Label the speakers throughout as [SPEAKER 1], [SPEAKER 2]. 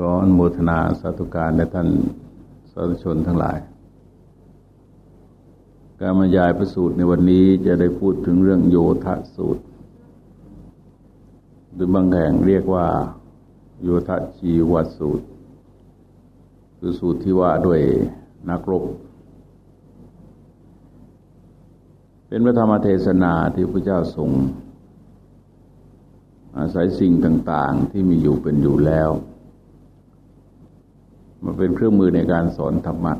[SPEAKER 1] ขออนโมทนาสาธุการและท่านสาธุชนทั้งหลาย การบรรยายประสูตรในวันนี้จะได้พูดถึงเรื่องโยธสูตร หรือบางแห่งเรียกว่า โยธชีวสูตร คือสูตรที่ว่าด้วยนักรบ เป็นพระธรรมเทศนาที่พระเจ้าทรงอาศัยสิ่งต่าง ๆ ที่มีอยู่เป็นอยู่แล้ว มาเป็นเครื่องมือในการสอนธรรมะ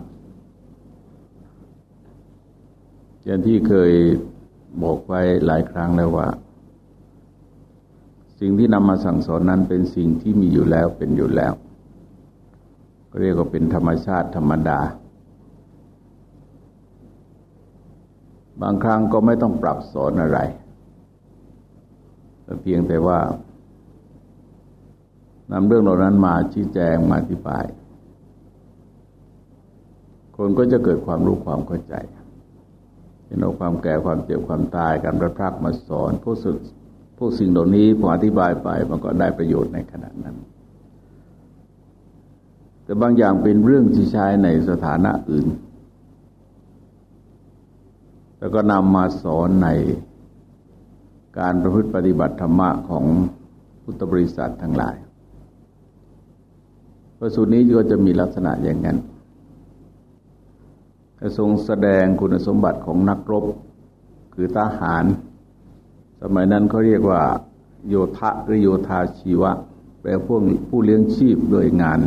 [SPEAKER 1] อย่างที่เคยบอกไว้หลายครั้งแล้วว่า สิ่งที่นำมาสั่งสอนนั้นเป็นสิ่งที่มีอยู่แล้วเป็นอยู่แล้ว ก็เรียกว่าเป็นธรรมชาติธรรมดา บางครั้งก็ไม่ต้องปรับสอนอะไรเพียงแต่ว่านำเรื่องเหล่านั้นมาชี้แจงมาอธิบาย คนก็จะเกิดความรู้ความเข้าใจเห็นเอาความแก่ความเจ็บความตายการประพรักมาสอนผู้สึกผู้สิ่งเหล่านี้พออธิบายไปมันก็ได้ประโยชน์ในขณะนั้น แต่บางอย่างเป็นเรื่องที่ใช้ในสถานะอื่น แล้วก็นำมาสอนในการประพฤติปฏิบัติธรรมะของพุทธบริษัททั้งหลายพระสูตรนี้ก็จะมีลักษณะอย่างนั้น ทรงแสดงคุณสมบัติของนักรบ คือทหาร สมัยนั้นเขาเรียกว่า โยธะหรือโยธาชีวะ แปลพวกผู้เลี้ยงชีพโดยงาน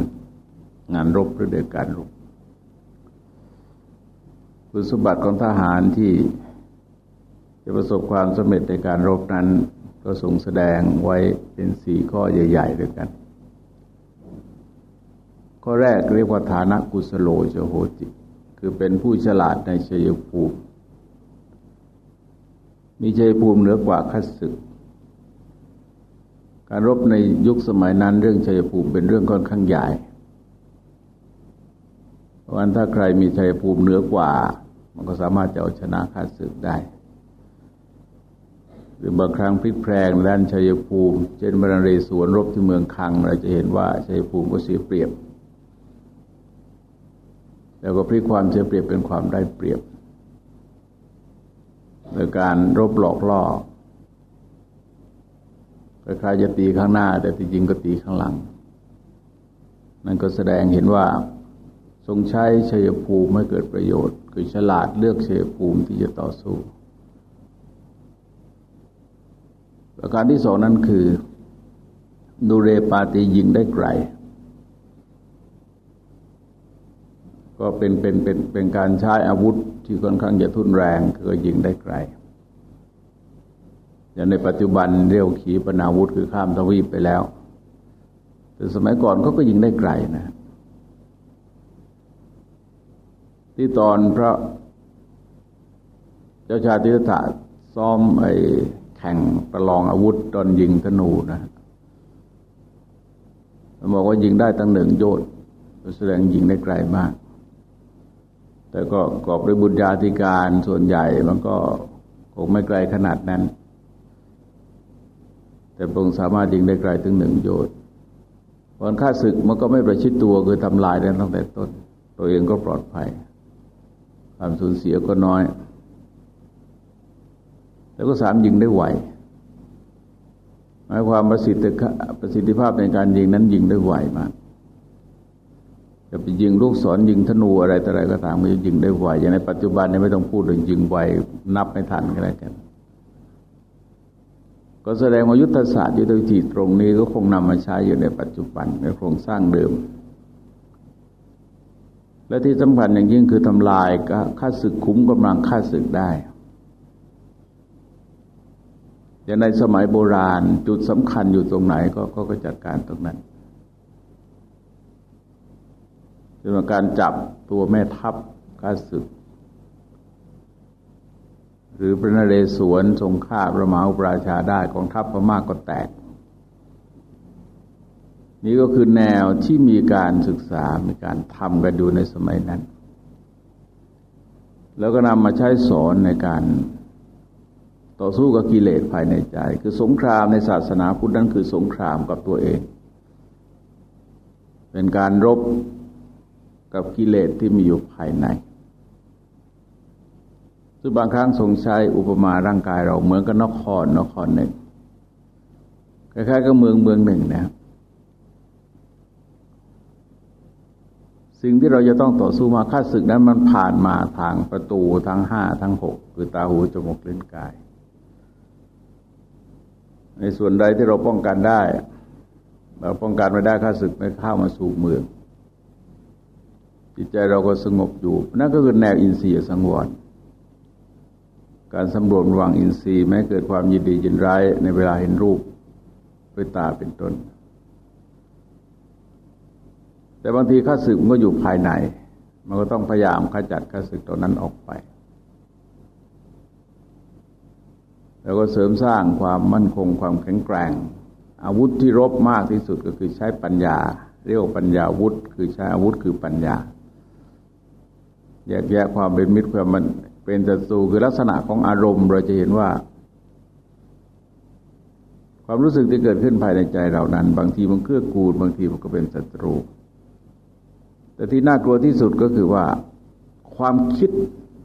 [SPEAKER 1] งานรบหรือโดยการรบคุณสมบัติของทหารที่จะประสบความสำเร็จในการรบนั้น ก็ทรงแสดงไว้เป็นสี่ข้อใหญ่ ๆ ด้วยกัน ข้อแรกเรียกว่าฐานะกุสโลจโหติ คือเป็นผู้ฉลาดในชัยภูมิ มีชัยภูมิเหนือกว่าขัศึก การรบในยุคสมัยนั้นเรื่องชัยภูมิเป็นเรื่องค่อนข้างใหญ่วันถ้าใครมีชัยภูมิเหนือกว่า มันก็สามารถจะเอาชนะข้าศึกได้ หรือบางครั้งพลิกแพลงด้านชัยภูมิ เช่นบรรเรศวนรบที่เมืองคัง เราจะเห็นว่าชัยภูมิก็เสียเปรียบ แล้วก็พลิกความเสียเปรียบเป็นความได้เปรียบโดยการรบหลอกล่อใครจะตีข้างหน้า แต่จริงก็ตีข้างหลัง นั่นก็แสดงเห็นว่า ทรงใช้ชัยภูมิไม่เกิดประโยชน์ คือฉลาดเลือกชัยภูมิที่จะต่อสู้ ประการที่สองนั้นคือดูเรปาตียิงได้ไกล ก็เป็นเป็นเป็นเป็นการใช้อาวุธที่ค่อนข้างจะทุนแรงคือยิงได้ไกลอย่างในปัจจุบันเรียวขีปนาวุธคือข้ามทวีปไปแล้ว แต่สมัยก่อนเขาก็ยิงได้ไกลนะ ที่ตอนพระเจ้าชาติถาซ้อมไอแข่งประลองอาวุธตอนยิงธนูนะบอกว่ายิงได้ตั้งหนึ่งโยชน์แสดงยิงได้ไกลมาก แต่ก็กอบด้วยบุญญาธิการส่วนใหญ่มันก็คงไม่ไกลขนาดนั้น แต่พระองค์สามารถยิงได้ไกลถึงหนึ่งโยชน์วันฆ่าศึกมันก็ไม่ประชิดตัวคือทำลายได้ตั้งแต่ต้น ตัวเองก็ปลอดภัย ความสูญเสียก็น้อย แล้วก็สามยิงได้ไหวหมายความประสิทธิประสิทธิภาพในการยิงนั้นยิงได้ไหวมาก จะไปยิงลูกศรยิงธนูอะไรต่อะไรก็ตามมันยิงได้ไวอย่างในปัจจุบันนี้ไม่ต้องพูดถึงยิงไวนับไม่ทันก็แล้วกันก็แสดงว่ายุทธศาสตร์ยุทธวิธีตรงนี้ก็คงนำมาใช้อยู่ในปัจจุบันในโครงสร้างเดิม และที่สำคัญอย่างยิ่งคือทำลายค่าศึกคุ้มกำลังค่าศึกได้อย่างในสมัยโบราณจุดสำคัญอยู่ตรงไหนก็ก็จัดการตรงนั้น เป็นการจับตัวแม่ทัพข้าศึก หรือพระนเรศวรทรงฆ่าพระมหาอุปราชาได้ของทัพพม่ากก็แตก นี่ก็คือแนวที่มีการศึกษา มีการทำกันอยู่ในสมัยนั้น แล้วก็นำมาใช้สอนในการต่อสู้กับกิเลสภายในใจ คือสงครามในศาสนาพุทธนั้นคือสงครามกับตัวเอง เป็นการรบ กับกิเลสที่มีอยู่ภายในซึ่งบางครั้งทรงใช้อุปมาร่างกายเราเหมือนกับนครนครหนึ่งคล้ายๆกับเมืองเมืองหนึ่งนะสิ่งที่เราจะต้องต่อสู้มาค่าศึกนั้นมันผ่านมาทางประตูทั้งห้าทั้งหกคือตาหูจมูกลิ้นกาย ในส่วนใดที่เราป้องกันได้ เราป้องกันไม่ได้ค่าศึกไม่เข้ามาสู่เมือง จิตใจเราก็สงบอยู่ นั่นก็คือแนวอินทรีย์สังวร การสำรวจระวังอินทรีย์แม้เกิดความยินดียินร้ายในเวลาเห็นรูปด้วยตาเป็นต้น แต่บางทีข้าศึกมันก็อยู่ภายใน มันก็ต้องพยายามขจัดข้าศึกตัวนั้นออกไป แล้วก็เสริมสร้างความมั่นคงความแข็งแกร่ง อาวุธที่รบมากที่สุดก็คือใช้ปัญญา เรียกว่าปัญญาวุธ คือใช้อาวุธคือปัญญา แยกแยะความเป็นมิตรความมันเป็นศัตรูคือลักษณะของอารมณ์ เราจะเห็นว่า ความรู้สึกที่เกิดขึ้นภายในใจเรานั้น บางทีมันเกื้อกูลบางทีมันก็เป็นศัตรู แต่ที่น่ากลัวที่สุดก็คือว่า ความคิด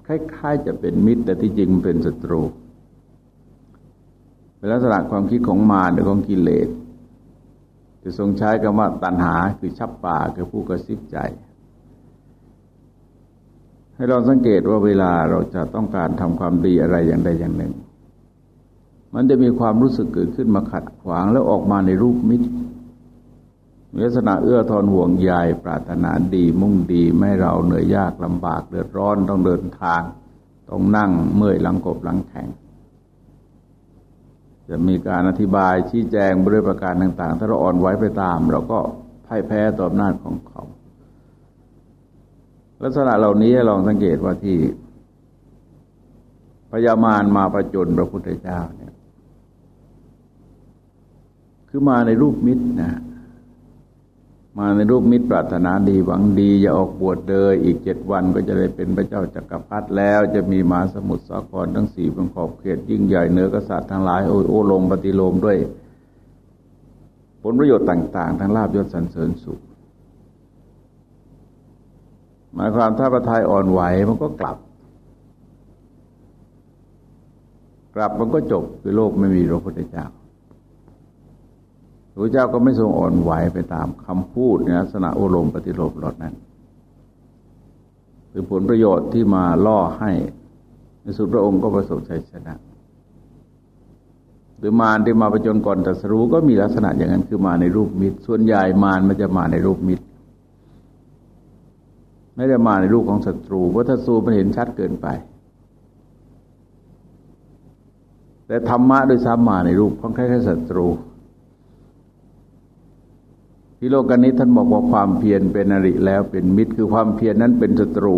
[SPEAKER 1] คล้ายๆ จะเป็นมิตร แต่ที่จริงมันเป็นศัตรูเป็นลักษณะความคิดของมารหรือของกิเลสจะทรงใช้คำว่าตัณหาคือชับป่าคือผู้กระซิบใจ ให้เราสังเกตว่าเวลาเราจะต้องการทำความดีอะไรอย่างใดอย่างหนึ่ง มันจะมีความรู้สึกเกิดขึ้นมาขัดขวางแล้วออกมาในรูปมิตรลักษณะเอื้อทอนห่วงใยปรารถนาดีมุ่งดีไม่เราเหนื่อยยากลำบากเดือดร้อนต้องเดินทาง ต้องนั่งเมื่อยหลังกบหลังแข็ง จะมีการอธิบายชี้แจงบริประการต่าง ๆ ถ้าเราอ่อนไหวไปตาม เราก็พ่ายแพ้ต่ออำนาจของเขา ลักษณะเหล่านี้ลองสังเกตว่าที่พญามารมาประจนพระพุทธเจ้าเนี่ย คือมาในรูปมิตรนะมาในรูปมิตรปรารถนาดีหวังดีจะออกบวชเลยอีกเจ็ดวันก็จะได้เป็นพระเจ้าจักรพรรดิแล้ว จะมีมาสมุทรสาครทั้งสี่เป็นขอบเขตยิ่งใหญ่เหนือกษัตริย์ทั้งหลายโอ้โอลงปฏิโลมด้วย ผลประโยชน์ต่าง ๆ ทั้งลาบยศสรรเสริญสุข หมายความถ้าประทายอ่อนไหวมันก็กลับ กลับมันก็จบคือโลกไม่มีพระพุทธเจ้าพระเจ้าก็ไม่ทรงอ่อนไหวไปตามคำพูดในลักษณะโอลมปฏิโลมหลดนั้นคือผลประโยชน์ที่มาล่อให้ในสุดพระองค์ก็ประสบชัยชนะ หรือมารที่มาประจนก่อนตรัสรู้ก็มีลักษณะอย่างนั้นคือมาในรูปมิตร ส่วนใหญ่มารมันจะมาในรูปมิตร ไม่ได้มาในรูปของศัตรูเพราะศัตรูมันเห็นชัดเกินไป แต่ธรรมะโดยซ้ำมาในรูปของแค่แค่ศัตรูที่โลกนี้ท่านบอกว่าความเพียรเป็นอริแล้วเป็นมิตร คือความเพียรนั้นเป็นศัตรู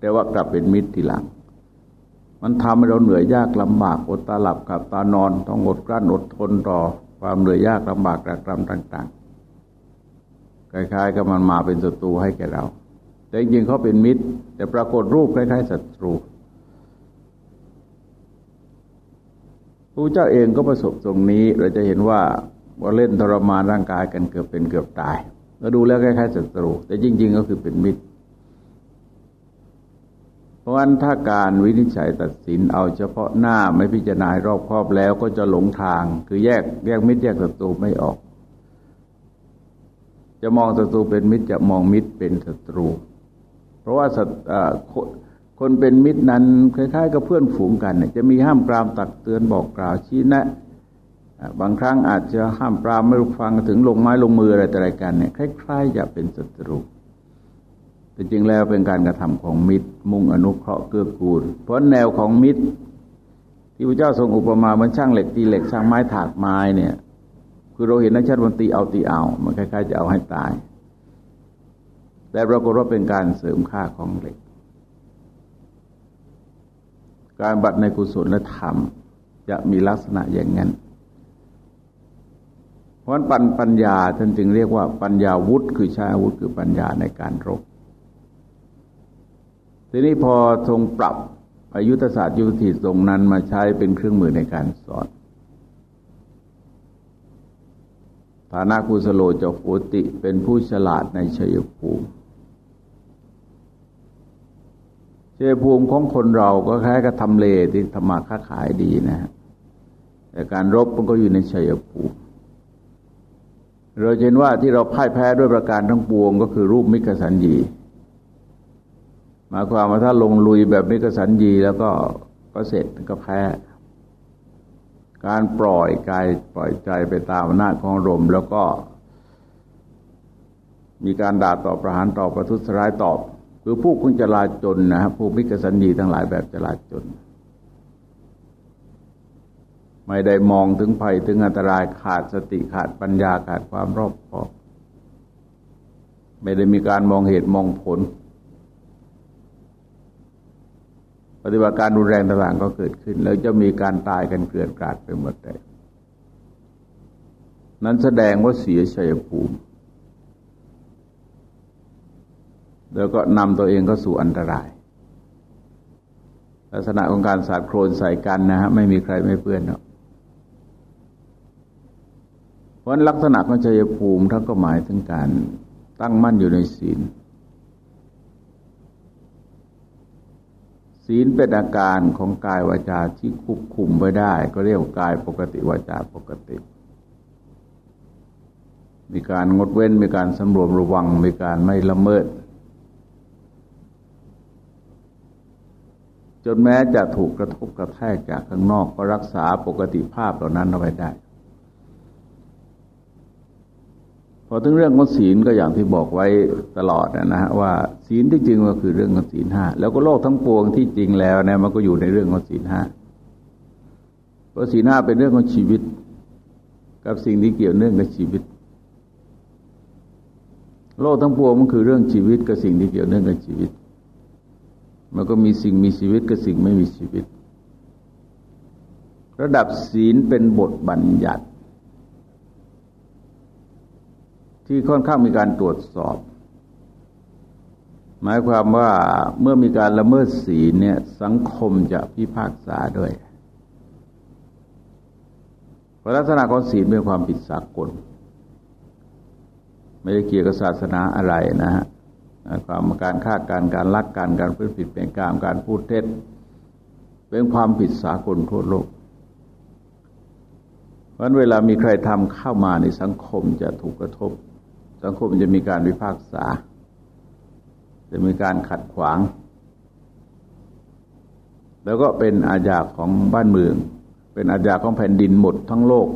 [SPEAKER 1] แต่ว่ากลับเป็นมิตรทีหลัง มันทำให้เราเหนื่อยยากลำบากอดตาหลับกับตานอนต้องอดกลั้นอดทนต่อความเหนื่อยยากลำบากกระกรำต่างๆคล้ายๆกับมันมาเป็นศัตรูให้แก่เรา แต่จริงเขาเป็นมิตร แต่ปรากฏรูปคล้ายๆศัตรูพระเจ้าเองก็ประสบตรงนี้เราจะเห็นว่าว่าเล่นทรมานร่างกายกันเกือบเป็นเกือบตายก็ดูแล้วคล้ายๆศัตรู แต่จริง ๆ ก็คือเป็นมิตร เพราะฉะนั้นถ้าการวินิจฉัยตัดสินเอาเฉพาะหน้าไม่พิจารณารอบครอบแล้วก็จะหลงทาง คือแยกแยกมิตรแยกศัตรูไม่ออก จะมองศัตรูเป็นมิตรจะมองมิตรเป็นศัตรู เพราะว่าคนเป็นมิตรนั้นคล้ายๆกับเพื่อนฝูงกันจะมีห้ามปรามตักเตือนบอกกล่าวชี้แนะบางครั้งอาจจะห้ามปรามไม่ฟังถึงลงไม้ลงมืออะไรแต่ไรกันเนี่ยคล้ายๆจะเป็นศัตรูแต่จริงแล้วเป็นการกระทำของมิตร มุ่งอนุเคราะห์เกื้อกูล เพราะแนวของมิตร ที่พระเจ้าทรงอุปมาเหมือนช่างเหล็กตีเหล็กช่างไม้ถากไม้เนี่ย คือเราเห็นนักชัดวันตีเอาตีเอา มันคล้ายๆจะเอาให้ตาย แต่ปรากฏว่าเป็นการเสริมค่าของเหล็ก การบัตรในกุศลและธรรมจะมีลักษณะอย่างนั้น เพราะปัญปัญญาท่านจึงเรียกว่าปัญญาวุฒิคือใช้อาวุธคือปัญญาในการรบ ทีนี้พอทรงปรับอายุทศาสตร์ยุทธศรงนั้นมาใช้เป็นเครื่องมือในการสอนฐานะกุสโลจโหติเป็นผู้ฉลาดในชัยภูมิ ชัยภูมิของคนเราก็คล้ายกับทำเลที่ธรรมาค้าขายดีนะฮะแต่การรบมันก็อยู่ในชัยภูมิ เราเห็นว่าที่เราพ่ายแพ้ด้วยประการทั้งปวง ก็คือรูปมิกสัญญีหมายความว่าถ้าลงลุยแบบมิกสัญญีแล้วก็ก็เสร็จก็แพ้ การปล่อยกายปล่อยใจไปตามอำนาจของลมแล้วก็ มีการด่าตอบประหารตอบประทุษร้ายตอบ คือผู้คุณจลาจนนะครับผู้มิกสัญญีทั้งหลายแบบจลาจน ไม่ได้มองถึงภัยถึงอันตรายขาดสติขาดปัญญาขาดความรอบคอบ ไม่ได้มีการมองเหตุมองผล ปฏิบัติการรุนแรงต่างๆก็เกิดขึ้น แล้วจะมีการตายกันเกลื่อนกราดไปหมดเลยนั้นแสดงว่าเสียชัยภูมิ แล้วก็นำตัวเองก็สู่อันตราย ลักษณะของการสาดโครนใส่กันนะฮะไม่มีใครไม่เปื้อนเนาะเพราะลักษณะของชัยภูมิท่านก็หมายถึงการตั้งมั่นอยู่ในศีล ศีลเป็นอาการของกายวาจาที่ควบคุมไว้ได้ ก็เรียกกายปกติวาจาปกติ มีการงดเว้นมีการสำรวมระวัง มีการไม่ละเมิด จนแม้จะถูกกระทบกระแทกจากข้างนอกก็รักษาปกติภาพเหล่านั้นเอาไว้ได้ พอถึงเรื่องของศีลก็อย่างที่บอกไว้ตลอดนะฮะว่าศีลที่จริงก็คือเรื่องของศีลห้าแล้วก็โลกทั้งปวงที่จริงแล้วเนี่ยมันก็อยู่ในเรื่องของศีลห้าเพราะศีลห้าเป็นเรื่องของชีวิต กับสิ่งที่เกี่ยวเนื่องกับชีวิต โลกทั้งปวงมันคือเรื่องชีวิตกับสิ่งที่เกี่ยวเนื่องกับชีวิต มันก็มีสิ่งมีชีวิตกับสิ่งไม่มีชีวิต ระดับศีลเป็นบทบัญญัติ ที่ค่อนข้างมีการตรวจสอบ หมายความว่าเมื่อมีการละเมิดศีลเนี่ยสังคมจะพิพากษาด้วยเพราะลักษณะของศีลเป็นความผิดสากล ไม่ได้เกี่ยวกับศาสนาอะไรนะฮะ ความการฆ่าการการลักการการพูดผิดเป็นการการพูดเท็จ เป็นความผิดสากลทั่วโลก เพราะเวลามีใครทำเข้ามาในสังคมจะถูกกระทบ สังคมจะมีการวิพากษา จะมีการขัดขวาง แล้วก็เป็นอาญาของบ้านเมือง เป็นอาญาของแผ่นดินหมดทั้งโลก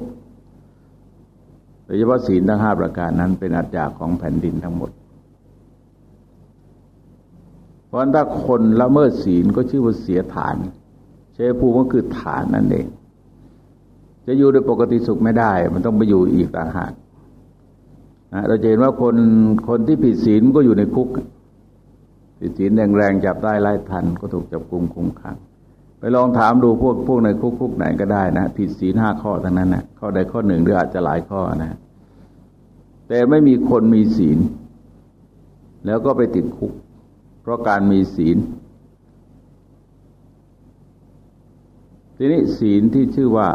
[SPEAKER 1] โดยเฉพาะศีลทั้งห้าประการนั้นเป็นอาญาของแผ่นดินทั้งหมด ราะถ้าคนละเมิดศีลก็ชื่อว่าเสียฐานเชภูมิก็คือฐานนั่นเอง จะอยู่โดยปกติสุขไม่ได้ มันต้องไปอยู่อีกต่างหากเราจะเห็นว่าคนคนที่ผิดศีลก็อยู่ในคุก ผิดศีลแรงๆจับได้ไล่ทันก็ถูกจับกุมคุมขัง ไปลองถามดูพวกพวกในคุกคุกไหนก็ได้นะผิดศีลห้าข้อทั้งนั้นนะข้อใดข้อหนึ่งหรืออาจจะหลายข้อนะ แต่ไม่มีคนมีศีล แล้วก็ไปติดคุก เพราะการมีศีล ทีนี้ศีลที่ชื่อว่า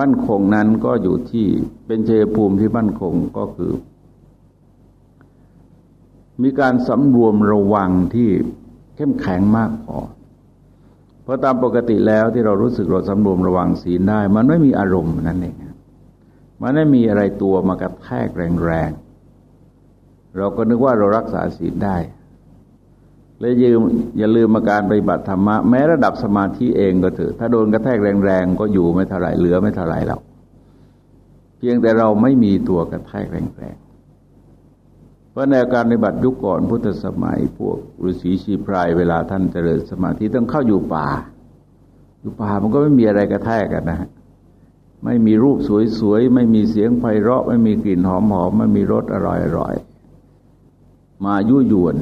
[SPEAKER 1] มั่นคงนั้นก็อยู่ที่เป็นเจภูมิที่มั่นคงก็คือ มีการสำรวมระวังที่เข้มแข็งมากพอเพราะตามปกติแล้วที่เรารู้สึกเราสำรวมระวังศีลได้ มันไม่มีอารมณ์นั่นเองมันไม่มีอะไรตัวมากระแทกแรงๆเราก็นึกว่าเรารักษาศีลได้ เลยยืมอย่าลืมมาการปฏิบัติธรรมะแม้ระดับสมาธิเองก็เถอะถ้าโดนกระแทกแรงๆก็อยู่ไม่เท่าไรเหลือไม่เท่าไรแล้วเพียงแต่เราไม่มีตัวกระแทกแรงๆเพราะในการในบัตรยุคก่อนพุทธสมัย พวกฤาษีชีพรายเวลาท่านเจริญสมาธิต้องเข้าอยู่ป่า อยู่ป่ามันก็ไม่มีอะไรกระแทกกันนะไม่มีรูปสวยๆไม่มีเสียงไพเราะ ไม่มีกลิ่นหอมๆไม่มีรสอร่อยๆมายุยวน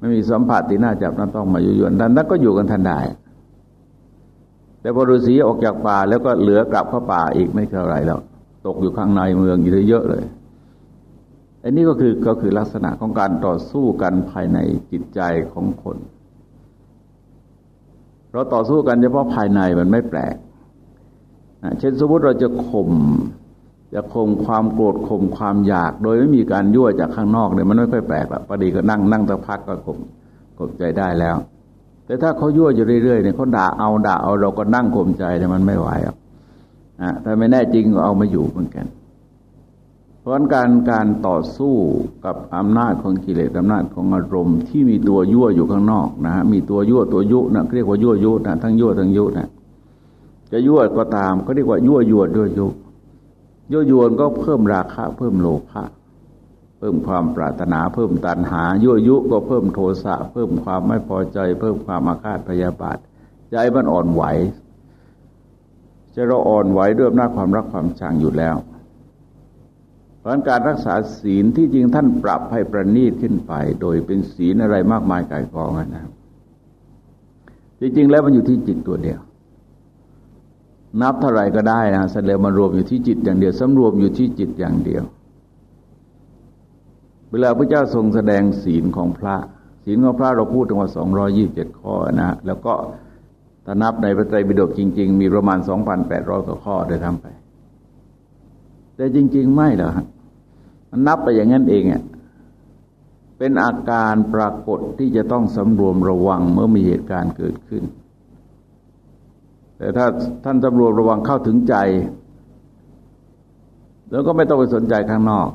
[SPEAKER 1] ไม่มีสัมผัสที่น่าจับน่าต้องมายุยวนท่านนั้นก็อยู่กันทันได้ แต่พอฤาษีออกจากป่าแล้วก็เหลือกลับเข้าป่าอีกไม่เท่าไรแล้ว ตกอยู่ข้างในเมืองอยู่เยอะเลยอันนี้ก็คือก็คือลักษณะของการต่อสู้กันภายในจิตใจของคน เราต่อสู้กันเฉพาะภายในมันไม่แปลกเช่นสมมติเราจะข่ม จะข่มความโกรธข่มความอยาก โดยไม่มีการยั่วจากข้างนอกเนี่ยมันไม่ค่อยแปลกหรอกพอดีก็นั่งนั่งตะพักก็ข่มข่มใจได้แล้ว แต่ถ้าเขายั่วอยู่เรื่อยๆเนี่ยเขาด่าเอาด่าเอาเราก็นั่งข่มใจเนี่ยมันไม่ไหวอะถ้าไม่แน่จริงก็เอามาอยู่เหมือนกัน เพราะการการต่อสู้กับอำนาจของกิเลสอำนาจของอารมณ์ที่มีตัวยั่วอยู่ข้างนอกนะฮะมีตัวยั่วตัวยุนะเรียกว่ายั่วยุนะทั้งยั่วทั้งยุนะจะยั่วก็ตามก็เรียกว่ายั่วยวนด้วยุ ยุยั่วยวนก็เพิ่มราคะ เพิ่มโลภะเพิ่มความปรารถนา เพิ่มตัณหายั่วยุก็เพิ่มโทสะเพิ่มความไม่พอใจ เพิ่มความอาฆาตพยาบาทใจมันอ่อนไหวจะเราอ่อนไหวด้วยอำนาจความรักความชังอยู่แล้วเพราะการรักษาศีลที่จริงท่านปรับให้ประณีตขึ้นไป โดยเป็นศีลอะไรมากมายกายกองนะครับจริงๆแล้วมันอยู่ที่จิตตัวเดียว นับเท่าไรก็ได้นะแสดงมันรวมอยู่ที่จิตอย่างเดียวสำรวมอยู่ที่จิตอย่างเดียว เวลาพระเจ้าทรงแสดงศีลของพระ ศีลของพระเราพูดถึงว่าสองรอยี่บเจ็ดข้อนะ แล้วก็ถ้านับในพระไตรปิฎกจริง ๆ มีประมาณสองพันแปดร้อยกว่าข้อได้ทำไป แต่จริง ๆ ไม่หรอกมันนับไปอย่างนั้นเองอะเป็นอาการปรากฏที่จะต้องสำรวมระวังเมื่อมีเหตุการณ์เกิดขึ้น แต่ถ้าท่านสำรวมระวังเข้าถึงใจ แล้วก็ไม่ต้องไปสนใจข้างนอก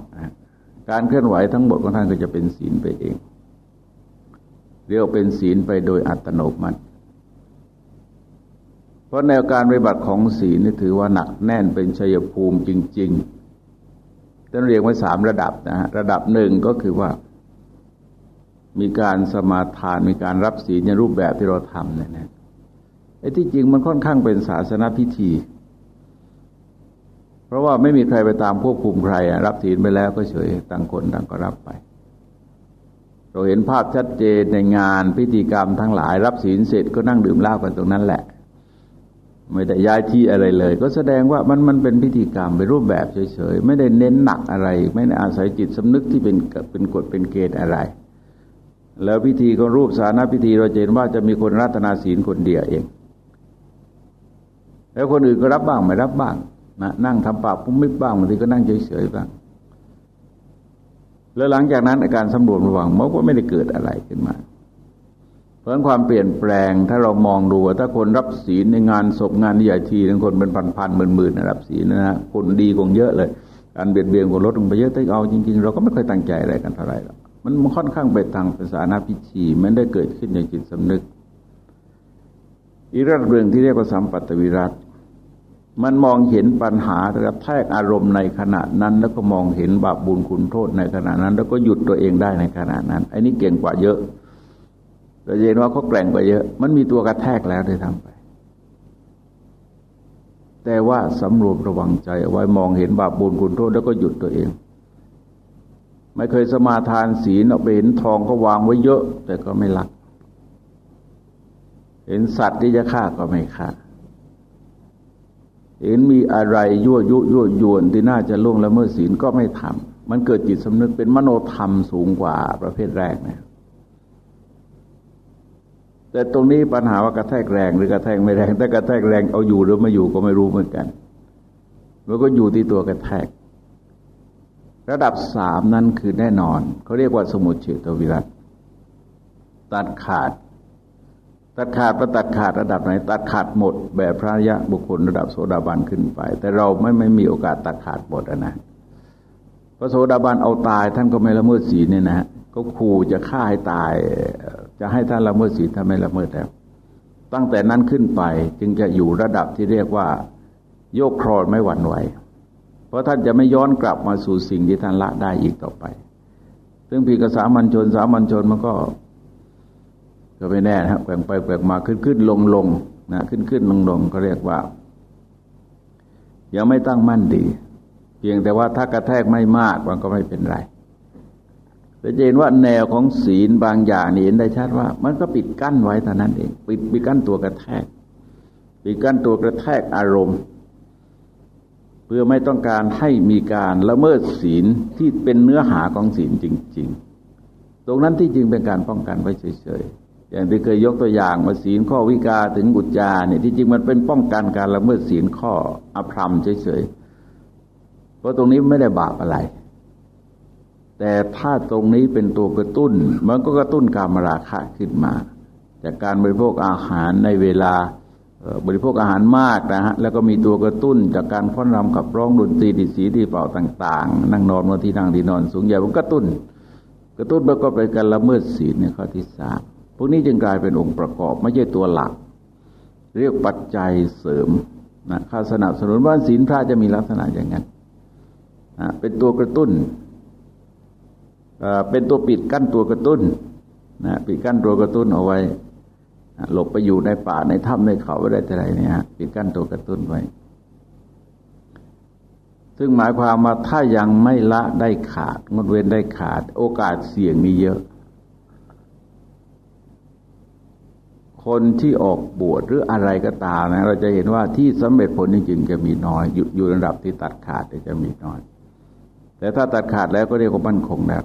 [SPEAKER 1] การเคลื่อนไหวทั้งหมดของท่านก็จะเป็นศีลไปเอง เรียกเป็นศีลไปโดยอัตโนมัติ เพราะแนวการปฏิบัติของศีลนี่ถือว่าหนักแน่นเป็นชัยภูมิจริง ๆท่านเรียกไว้สามระดับนะฮะระดับหนึ่งก็คือว่ามีการสมาทานมีการรับศีลในรูปแบบที่เราทำเนี่ยนะ อ้ที่จริงมันค่อนข้างเป็นศาสนาพิธี เพราะว่าไม่มีใครไปตามควบคุมใครรับศีลไปแล้วก็เฉยต่างคนต่างก็รับไป เราเห็นภาพชัดเจนในงานพิธีกรรมทั้งหลาย รับศีลเสร็จก็นั่งดื่มเหล้ากันตรงนั้นแหละ ไม่ได้ย้ายที่อะไรเลย ก็แสดงว่ามันมันเป็นพิธีกรรมเป็นรูปแบบเฉยๆไม่ได้เน้นหนักอะไร ไม่ได้อาศัยจิตสำนึกที่เป็นเป็นกฎเป็นเกณฑ์อะไรแล้วพิธีของรูปสานาพิธีเราเห็นว่าจะมีคนรัตนาศีลคนเดียวเอง แล้วคนอื่นก็รับบ้างไม่รับบ้างนะนั่งทำปากพุ่มมิบบ้างบางทีก็นั่งเฉยๆบ้าง แล้วหลังจากนั้นอาการสำรวมระวังมันก็ไม่ได้เกิดอะไรขึ้นมา เพราะความเปลี่ยนแปลงถ้าเรามองดูถ้าคนรับศีลในงานศพงานใหญ่ทีทั้งคนเป็นพันๆหมื่นๆรับศีลนะฮะคนดีกงเยอะเลยการเบียดเบียนคนลดลงไปเยอะแต่เอาจริง ๆ เราก็ไม่ค่อยตั้งใจอะไรกันเท่าไหร่หรอกมันค่อนข้างไปทางภาษาหน้าพิธีมันได้เกิดขึ้นในจิตสำนึกอีกเรื่องที่เรียกว่าสัมปัตตวิรัต มันมองเห็นปัญหากระแทกอารมณ์ในขณะนั้น แล้วก็มองเห็นบาปบุญคุณโทษในขณะนั้น แล้วก็หยุดตัวเองได้ในขณะนั้นไอ้นี่เก่งกว่าเยอะเราเห็นว่าเขาแกล่งไปเยอะ มันมีตัวกระแทกแล้วได้ทำไป แต่ว่าสำรวมระวังใจไว้มองเห็นบาปบุญคุณโทษแล้วก็หยุดตัวเอง ไม่เคยสมาทานศีลเอาไปเห็นทองก็วางไว้เยอะ แต่ก็ไม่ลัก เห็นสัตว์ที่จะฆ่าก็ไม่ฆ่า เห็นมีอะไรยั่วยุยั่วยวนที่น่าจะล่วงละเมิดศีลก็ไม่ทำมันเกิดจิตสำนึกเป็นมโนธรรมสูงกว่าประเภทแรกนี่ยแต่ตรงนี้ปัญหาว่ากระแทกแรงหรือกระแทกไม่แรงถ้ากระแทกแรงเอาอยู่หรือไม่อยู่ก็ไม่รู้เหมือนกันมันก็อยู่ที่ตัวกระแทก ระดับสามนั้นคือแน่นอน เขาเรียกว่าสมุทเฉตวิรัตตัดขาด ตัดขาดประตัดขาดระดับไหน ตัดขาดหมด แบบพระยะบุคคลระดับโสดาบันขึ้นไป แต่เราไม่ไม่มีโอกาสตัดขาดหมดนะพระโสดาบันเอาตายท่านก็ไม่ละเมิดศีลเนี่ยนะฮะก็ขู่จะฆ่าให้ตาย จะให้ท่านละเมิดศีลถ้าไม่ละเมิดแล้วตั้งแต่นั้นขึ้นไปจึงจะอยู่ระดับที่เรียกว่า โยกครอดไม่หวั่นไหว เพราะท่านจะไม่ย้อนกลับมาสู่สิ่งที่ท่านละได้อีกต่อไป ซึ่งพีกสามัญชนสามัญชนมันก็ ก็ไม่แน่นะครับแกว่งไปแกว่งมาขึ้นขึ้นลงลงนะขึ้นขึ้นลงลงก็เรียกว่า ยังไม่ตั้งมั่นดี เพียงแต่ว่าถ้ากระแทกไม่มากมันก็ไม่เป็นไรจะเห็นว่าแนวของศีลบางอย่างนี่เห็นได้ชัดว่า มันก็ปิดกั้นไว้เท่านั้นเองปิดปิดกั้นตัวกระแทก ปิดกั้นตัวกระแทกอารมณ์ เพื่อไม่ต้องการให้มีการละเมิดศีลที่เป็นเนื้อหาของศีลจริง ๆ ตรงนั้นที่จริงเป็นการป้องกันไว้เฉยๆ อย่างที่เคยยกตัวอย่างว่าศีลข้อวิกาถึงบุจจาเนี่ยที่จริงมันเป็นป้องกันการละเมิดศีลข้ออภรรมเฉยๆเพราะตรงนี้ไม่ได้บาปอะไร แต่ถ้าตรงนี้เป็นตัวกระตุ้น มันก็กระตุ้นการมราคะขึ้นมา จากการบริโภคอาหารในเวลาบริโภคอาหารมากนะฮะแล้วก็มีตัวกระตุ้นจากการพ้อนรำกับร้องดนตรีดิสีดีเป่าต่าง ๆ นั่งนอนบนที่นั่งที่นอนสูงใหญ่มันกระตุ้น กระตุ้นมันก็เป็นการละเมิดศีลในข้อที่สาม พวกนี้จึงกลายเป็นองค์ประกอบ ไม่ใช่ตัวหลัก เรียกปัจจัยเสริมนะข้าสนับสนุนว่าศีลพระจะมีลักษณะอย่างนั้นนะเป็นตัวกระตุ้นเป็นตัวปิดกั้นตัวกระตุ้นนะปิดกั้นตัวกระตุ้นเอาไว้หลบไปอยู่ในป่าในถ้ำในเขาอะไรต่ไรเนี่ยปิดกั้นตัวกระตุ้นไว้ ซึ่งหมายความว่าถ้ายังไม่ละได้ขาดงดเว้นได้ขาด โอกาสเสี่ยงมีเยอะ คนที่ออกบวชหรืออะไรก็ตามนะ เราจะเห็นว่าที่สำเร็จผลจริงๆจะมีน้อย อยู่อยู่ระดับที่ตัดขาดจะมีน้อย แต่ถ้าตัดขาดแล้วก็เรียกว่ามั่นคงแล้ว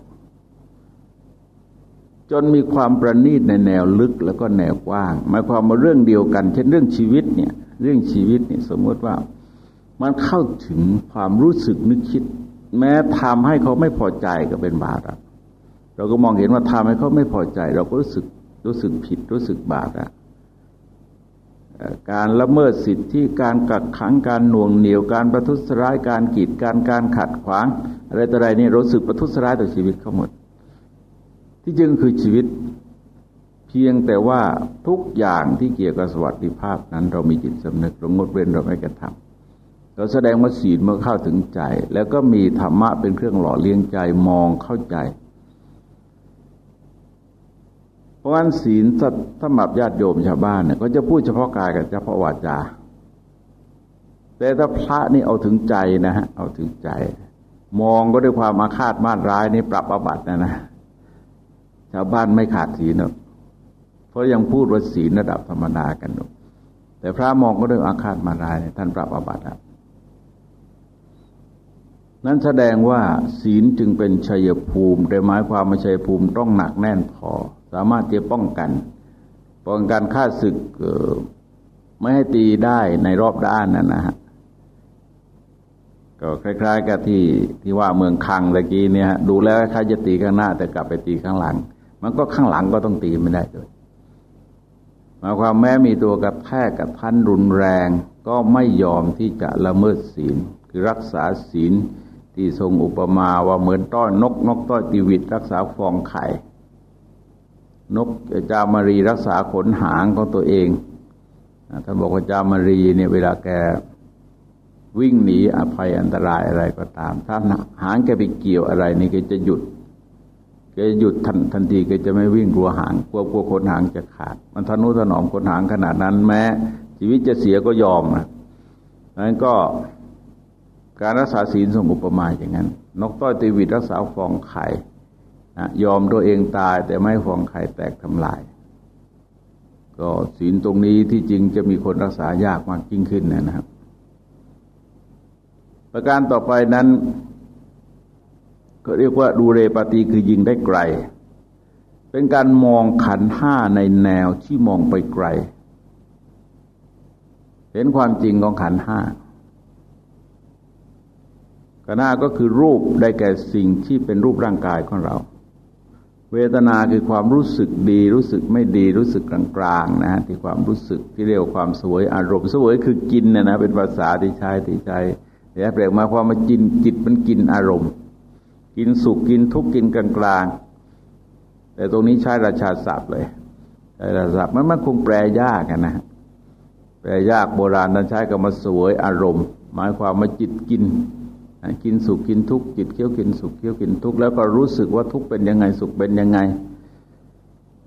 [SPEAKER 1] จนมีความประณีตในแนวลึกแล้วก็แนวกว้างหมายความว่าเรื่องเดียวกัน เช่นเรื่องชีวิตเนี่ย เรื่องชีวิตเนี่ยสมมติว่า มันเข้าถึงความรู้สึกนึกคิด แม้ทำให้เขาไม่พอใจก็เป็นบาปเราก็มองเห็นว่าทำให้เขาไม่พอใจ เราก็รู้สึก รู้สึกผิดรู้สึกบาปอะการละเมิดสิทธิการกักขังการหน่วงเหนียวการประทุษร้ายการกีดการการขัดขวาง อะไรต่ออะไรนี่รู้สึกประทุษร้ายต่อชีวิตเขาหมด ที่จริงคือชีวิต เพียงแต่ว่าทุกอย่างที่เกี่ยวกับสวัสดิภาพนั้น เรามีจิตสำนึกเรางดเว้นเราไม่กระทำเราแสดงว่าศีลเมื่อเข้าถึงใจ แล้วก็มีธรรมะเป็นเครื่องหล่อเลี้ยงใจมองเข้าใจ เพราะฉะนั้นศีลสำหรับญาติโยมชาวบ้านเนี่ยก็จะพูดเฉพาะกายกับเฉพาะวาจา แต่ถ้าพระนี่เอาถึงใจนะฮะเอาถึงใจ มองก็ด้วยความอาฆาตมาดร้ายนี่ปรับอาบัตินะนะชาวบ้านไม่ขาดศีลเนอะเพราะยังพูดว่าศีลระดับธรรมดากันอยู่แต่พระมองก็ด้วยอาฆาตมาร้ายท่านปรับอาบัติแล้วนั้นแสดงว่าศีลจึงเป็นชัยภูมิแต่หมายความว่าชัยภูมิต้องหนักแน่นพอ สามารถจะป้องกันป้องกันฆ่าศึกไม่ให้ตีได้ในรอบด้านนั่นนะฮะก็คล้าย ๆ กับที่ที่ว่าเมืองคังตะกี้เนี่ยดูแล้วคล้ายจะตีข้างหน้า แต่กลับไปตีข้างหลัง มันก็ข้างหลังก็ต้องตีไม่ได้ด้วยมาความแม้มีตัวกระแทกกับท่านรุนแรง ก็ไม่ยอมที่จะละเมิดศีล คือรักษาศีลที่ทรงอุปมาว่าเหมือนต้อนนกนกต้อยตีวิตรักษาฟองไข่ นกจามารีรักษาขนหางของตัวเองท่านบอกว่าจามารีเนี่ยเวลาแกวิ่งหนีอภัยอันตรายอะไรก็ตาม ถ้าหางแกไปเกี่ยวอะไรนี่แกจะหยุดแกหยุดทันทันทีแกจะไม่วิ่งกลัวหางกลัวกลัวขนหางจะขาด มันทนุถนอมขนหางขนาดนั้น แม้ ชีวิตจะเสียก็ยอมนะนั้นก็การรักษาศีลทรงอุปมาอย่างนั้น นกต้อยตีวิตรักษาฟองไข่ ยอมตัวเองตายแต่ไม่ฟองไข่แตกทำลาย ก็ศีลตรงนี้ที่จริงจะมีคนรักษายากมากยิ่งขึ้นนะครับ ประการต่อไปนั้น ก็เรียกว่าดูเรปฏิคือยิงได้ไกล เป็นการมองขันห้าในแนวที่มองไปไกล เห็นความจริงของขันห้าขันห้าก็คือรูปได้แก่สิ่งที่เป็นรูปร่างกายของเรา เวทนาคือความรู้สึกดี รู้สึกไม่ดีรู้สึกกลางๆนะฮะที่ความรู้สึกที่เรียกว่าความสวยอารมณ์สวยคือกินนะนะเป็นภาษาที่ใช้ที่ใช้แต่แปลมาความมาจินจิตมันกินอารมณ์ กินสุขกินทุกข์กินกลางๆแต่ตรงนี้ใช้ราชาศัพท์เลยใช้ราชาศัพท์มันมันคงแปลยากนะแปลยากโบราณนั้นใช้คำว่าสวยอารมณ์ หมายความว่าจิตกิน กินสุขกินทุกข์จิตเคี้ยวกินสุขเคี้ยวกินทุกข์แล้วก็รู้สึกว่าทุกข์เป็นยังไงสุขเป็นยังไง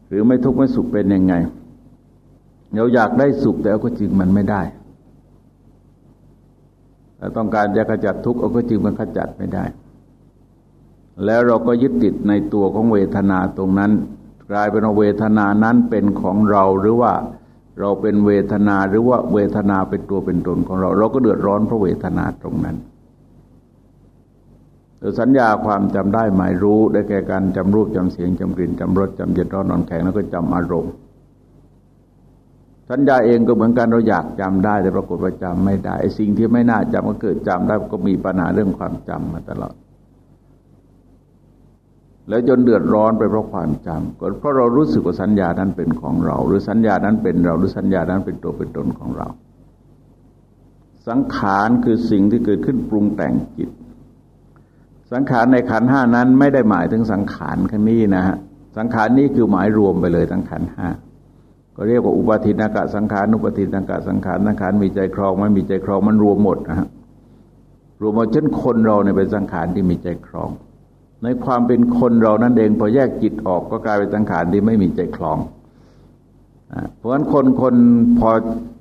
[SPEAKER 1] หรือไม่ทุกข์ไม่สุขเป็นยังไงเราอยากได้สุขแต่ก็จริงมันไม่ได้แต่ต้องการจะขจัดทุกข์เอาก็จริงมันขจัดไม่ได้ แล้วเราก็ยึดติดในตัวของเวทนาตรงนั้น กลายเป็นเวทนานั้นเป็นของเราหรือว่าเราเป็นเวทนาหรือว่าเวทนาเป็นตัวเป็นตนของเรา เราก็เดือดร้อนเพราะเวทนาตรงนั้น สัญญาความจำได้หมายรู้ได้แก่การจำรูปจำเสียงจำกลิ่นจำรสจำเย็นร้อนนอนแข็งแล้วก็จำอารมณ์ สัญญาเองก็เหมือนกันเราอยากจำได้ แต่ปรากฏว่าจำไม่ได้สิ่งที่ไม่น่าจำก็เกิดจำได้ก็มีปัญหาเรื่องความจำมาตลอด แล้วจนเดือดร้อนไปเพราะความจำก็เพราะเรารู้สึกว่าสัญญานั้นเป็นของเรา หรือสัญญานั้นเป็นเราหรือสัญญานั้นเป็นตัวเป็นตนของเรา สังขารคือสิ่งที่เกิดขึ้นปรุงแต่งจิต สังขารในขันห้านั้นไม่ได้หมายถึงสังขารคันนี้นะฮะสังขารนี้คือหมายรวมไปเลยทั้งขันห้าก็เรียกว่าอุปทินากะสังขารนุปทินากะสังขารสังขารมีใจครองไม่มีใจครองมันรวมหมดนะฮะรวมหมดเช่นคนเราเนี่ยเป็นสังขารที่มีใจครอง ในความเป็นคนเรานั่นเองพอแยกจิตออกก็กลายเป็นสังขารที่ไม่มีใจครองเพราะฉะนั้นคนคนพอ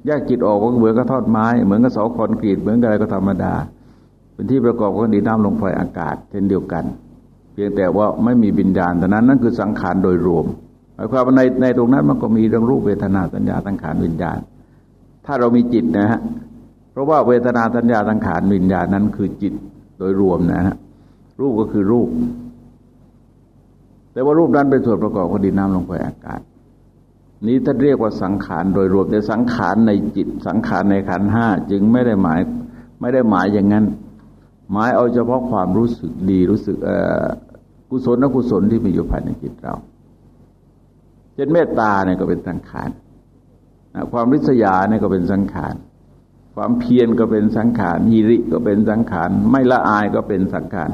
[SPEAKER 1] แยกจิตออกก็เหมือนกับทอดไม้ เหมือนกับเสาคอนกรีตเหมือนกับอะไรก็ธรรมดา เป็นที่ประกอบของดินน้ำลมไฟอากาศเช่นเดียวกัน เพียงแต่ว่าไม่มีบิญญาณแต่นั้นนั่นคือสังขารโดยรวมหมายความว่าในในตรงนั้นมันก็มีเรื่องรูปเวทนาสัญญาสังขารวิญญาณ ถ้าเรามีจิตนะฮะเพราะว่าเวทนาสัญญาสังขารวิญญาณนั้นคือจิตโดยรวมนะฮะรูปก็คือรูป แต่ว่ารูปนั้นเป็นส่วนประกอบของดินน้ำลงไปอากาศนี้ท่านเรียกว่าสังขารโดยรวมแต่สังขารในจิต สังขารในขันห้าจึงไม่ได้หมาย ไม่ได้หมายอย่างนั้น หมายเอาเฉพาะความรู้สึกดีรู้สึกกุศลนกุศลที่มีอยู่ภายในจิตเราเช่นเมตตาเนี่ยก็เป็นสังขารความริษยาเนี่ยก็เป็นสังขารความเพียรก็เป็นสังขารฮิริก็เป็นสังขารไม่ละอายก็เป็นสังขาร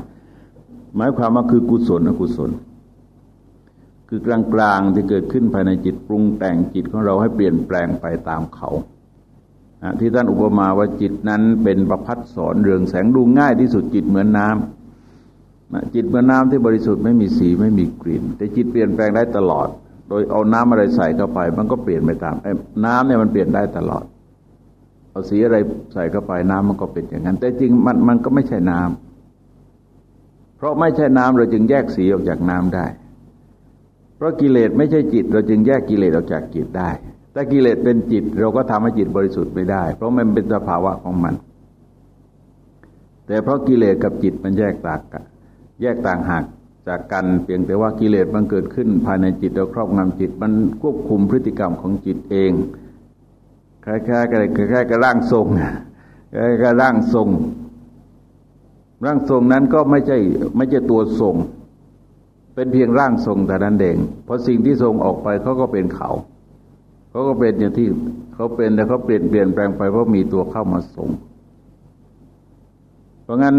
[SPEAKER 1] หมายความว่าคือกุศลอกุศล คือกลางๆที่เกิดขึ้นภายในจิตปรุงแต่งจิตของเราให้เปลี่ยนแปลงไปตามเขา ที่ท่านอุปมาว่าจิตนั้นเป็นประพัดสอนเรืองแสงดูง่ายที่สุดจิตเหมือนน้ำจิตเหมือนน้ำที่บริสุทธิ์ไม่มีสีไม่มีกลิ่น แต่จิตเปลี่ยนแปลงได้ตลอด โดยเอาน้ำอะไรใส่เข้าไป มันก็เปลี่ยนไปตามน้ำเนี่ยมันเปลี่ยนได้ตลอด เอาสีอะไรใส่เข้าไปน้ำมันก็เป็นอย่างนั้น แต่จริงมันมันก็ไม่ใช่น้ำเพราะไม่ใช่น้ำเราจึงแยกสีออกจากน้ำได้ เพราะกิเลสไม่ใช่จิต เราจึงแยกกิเลสออกจากจิตได้ แต่กิเลสเป็นจิต เราก็ทำให้จิตบริสุทธิ์ไม่ได้ เพราะมันเป็นสภาวะของมัน แต่เพราะกิเลสกับจิตมันแยกต่างกันแยกต่างหากจากกันเพียงแต่ว่ากิเลสมันเกิดขึ้น ภายในจิตเราครอบงำจิต มันควบคุมพฤติกรรมของจิตเองคล้ายๆกันคล้ายๆกับร่างทรงคล้ายๆกับร่างทรง ร่างทรงนั้นก็ไม่ใช่ไม่ใช่ตัวทรง เป็นเพียงร่างทรงแต่นั้นเองเพราะสิ่งที่ทรงออกไปเขาก็เป็นเขา เขาก็เป็นอย่างที่เขาเป็นแต่เขาเปลี่ยนเปลี่ยนแปลงไปเพราะมีตัวเข้ามาทรงเพราะงั้น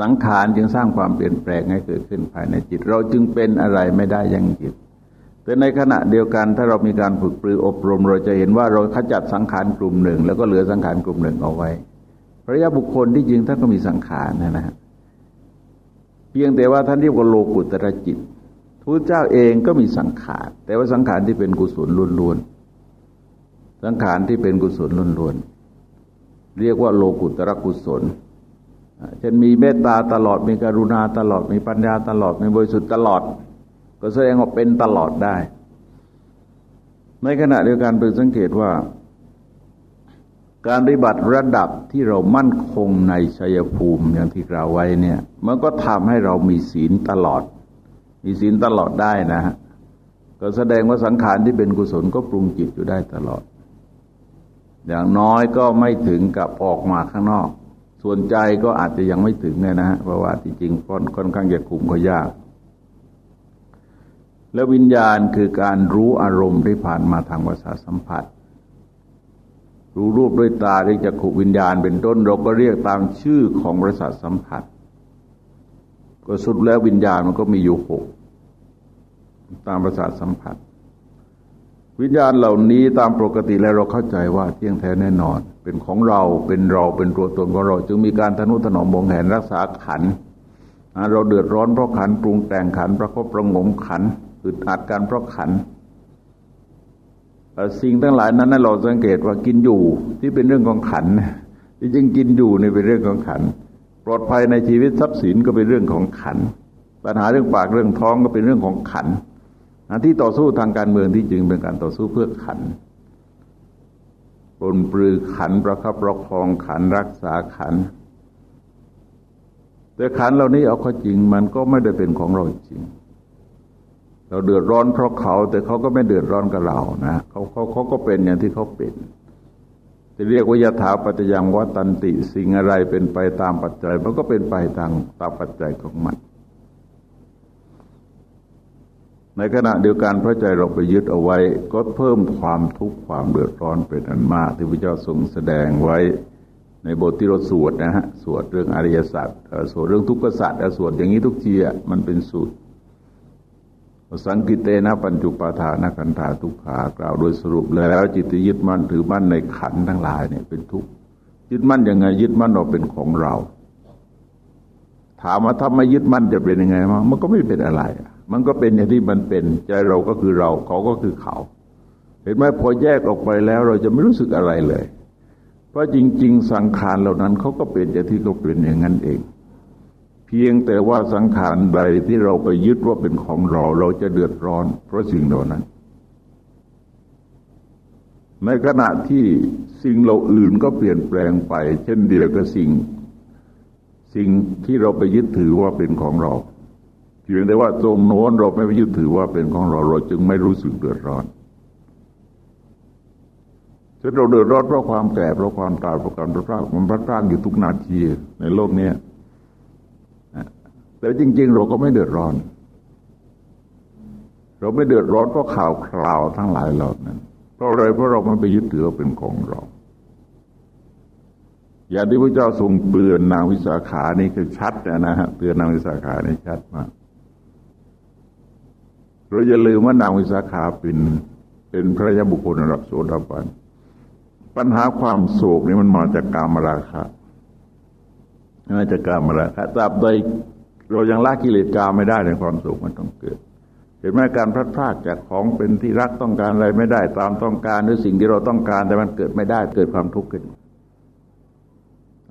[SPEAKER 1] สังขารจึงสร้างความเปลี่ยนแปลงให้เกิดขึ้นภายในจิต เราจึงเป็นอะไรไม่ได้ยังจิต แต่ในขณะเดียวกันถ้าเรามีการฝึกปรืออบรม เราจะเห็นว่าเราขจัดสังขารกลุ่มหนึ่ง แล้วก็เหลือสังขารกลุ่มหนึ่งเอาไว้พระยาบุคคลที่จริงท่านก็มีสังขารนะนะเพียงแต่ว่าท่านเรียกว่าโลกุตระจิต ทูตเจ้าเองก็มีสังขาร แต่ว่าสังขารที่เป็นกุศลล้วนๆ สังขารที่เป็นกุศลล้วนๆ เรียกว่าโลกุตระกุศลเช่นมีเมตตาตลอด มีกรุณาตลอด มีปัญญาตลอด มีบริสุทธิ์ตลอด ก็แสดงว่าเป็นตลอดได้ ในขณะเดียวกันเป็นสังเกตว่า การปฏิบัติระดับที่เรามั่นคงในชัยภูมิอย่างที่กล่าวไว้เนี่ย มันก็ทำให้เรามีศีลตลอด มีศีลตลอดได้นะฮะก็แสดงว่าสังขารที่เป็นกุศลก็ปรุงจิตอยู่ได้ตลอด อย่างน้อยก็ไม่ถึงกับออกมาข้างนอก ส่วนใจก็อาจจะยังไม่ถึงเนี่ยนะฮะเพราะว่าจริงๆค่อนข้างจะคุมก็ยาก แล้ววิญญาณคือการรู้อารมณ์ที่ผ่านมาทางภาษาสัมผัส รู้รูปด้วยตาด้วยจักขุวิญญาณเป็นต้นเราก็เรียกตามชื่อของประสาทสัมผัส ก็สุดแล้ววิญญาณมันก็มีอยู่หก ตามประสาทสัมผัส วิญญาณเหล่านี้ตามปกติแล้วเราเข้าใจว่าเที่ยงแท้แน่นอน เป็นของเราเป็นเราเป็นตัวตนของเรา จึงมีการทนุถนอมบงแหนรักษาขันเราเดือดร้อนเพราะขันปรุงแต่งขันประคบประงมขันอึดอัดการเพราะขันสิ่งทั้งหลายนั้นเราสังเกตว่ากินอยู่ที่เป็นเรื่องของขันที่จริงกินอยู่นี่เป็นเรื่องของขันปลอดภัยในชีวิตทรัพย์สินก็เป็นเรื่องของขันปัญหาเรื่องปากเรื่องท้องก็เป็นเรื่องของขัน ที่ต่อสู้ทางการเมืองที่จริงเป็นการต่อสู้เพื่อขันปนปลือขันประคับประคองขันรักษาขัน แต่ขันเหล่านี้เอาข้อจริงมันก็ไม่ได้เป็นของเราจริง เราเดือดร้อนเพราะเขา แต่เขาก็ไม่เดือดร้อนกับเรานะเขาเขาเขาก็เป็นอย่างที่เขาเป็นจะเรียกว่ายถาปัจจยังวัตันติ สิ่งอะไรเป็นไปตามปัจจัย มันก็เป็นไปตามตามปัจจัยของมัน ในขณะเดียวกันพระใจเราไปยึดเอาไว้ ก็เพิ่มความทุกข์ความเดือดร้อนเป็นอันมาก ที่พระเจ้าทรงแสดงไว้ ในบทที่เราสวดนะฮะสวดเรื่องอริยสัจสวดเรื่องทุกขสัจสวดอย่างนี้ทุกทีอะมันเป็นสูตรสังกิเตนะปัญจุปาทานกันธาทุกขากล่าวโดยสรุปแล้วจิตยึดมั่นถือมั่นในขันทั้งหลายเนี่ยเป็นทุกข์ยึดมั่นยังไงยึดมั่นเราเป็นของเรา ถามว่าถ้าไม่ยึดมั่นจะเป็นยังไงมั้งมันก็ไม่เป็นอะไร มันก็เป็นอย่างที่มันเป็น ใจเราก็คือเราเขาก็คือเขา เห็นไหมพอแยกออกไปแล้วเราจะไม่รู้สึกอะไรเลย เพราะจริง ๆ สังขารเหล่านั้นเขาก็เป็นอย่างที่เขาเป็นอย่างนั้นเอง เพียงแต่ว่าสังขารใดที่เราไปยึดว่าเป็นของเรา เราจะเดือดร้อน เพราะสิ่งเหล่านั้น ในขณะที่สิ่งเราอื่นก็เปลี่ยนแปลงไป เช่นเดียวกับสิ่ง สิ่งที่เราไปยึดถือว่าเป็นของเรา เพียงแต่ว่าตรงโน้นเราไม่ไปยึดถือว่าเป็นของเราเราจึงไม่รู้สึกเดือดร้อนเช่นเราเดือดร้อนเพราะความแก่เพราะความตายเพราะการพลาดพลาดมันพลาดพลาดอยู่ทุกนาทีในโลกนี้แต่จริง ๆ เราก็ไม่เดือดร้อน เราไม่เดือดร้อนเพราะข่าวคราวทั้งหลายเหล่านั้นเพราะอะไรเพราะเราไม่ไปยึดถือว่าเป็นของเรา อย่างที่พระเจ้าทรงเตือนนางวิสาขานี่คือชัดนะฮะเตือนนางวิสาขานี่ชัดมาก เราอย่าลืมว่านางวิสาขาเป็นเป็นพระยาบุคคลระดับโสดาบันปัญหาความโศกนี่มันมาจากกามราคะมาจากกามราคะตราบใดเรายังละกิเลสกาไม่ได้ในความสุขมันต้องเกิดเห็นไหมการพลัดพรากจากของเป็นที่รักต้องการอะไรไม่ได้ ตามต้องการหรือสิ่งที่เราต้องการ แต่มันเกิดไม่ได้เกิดความทุกข์ขึ้น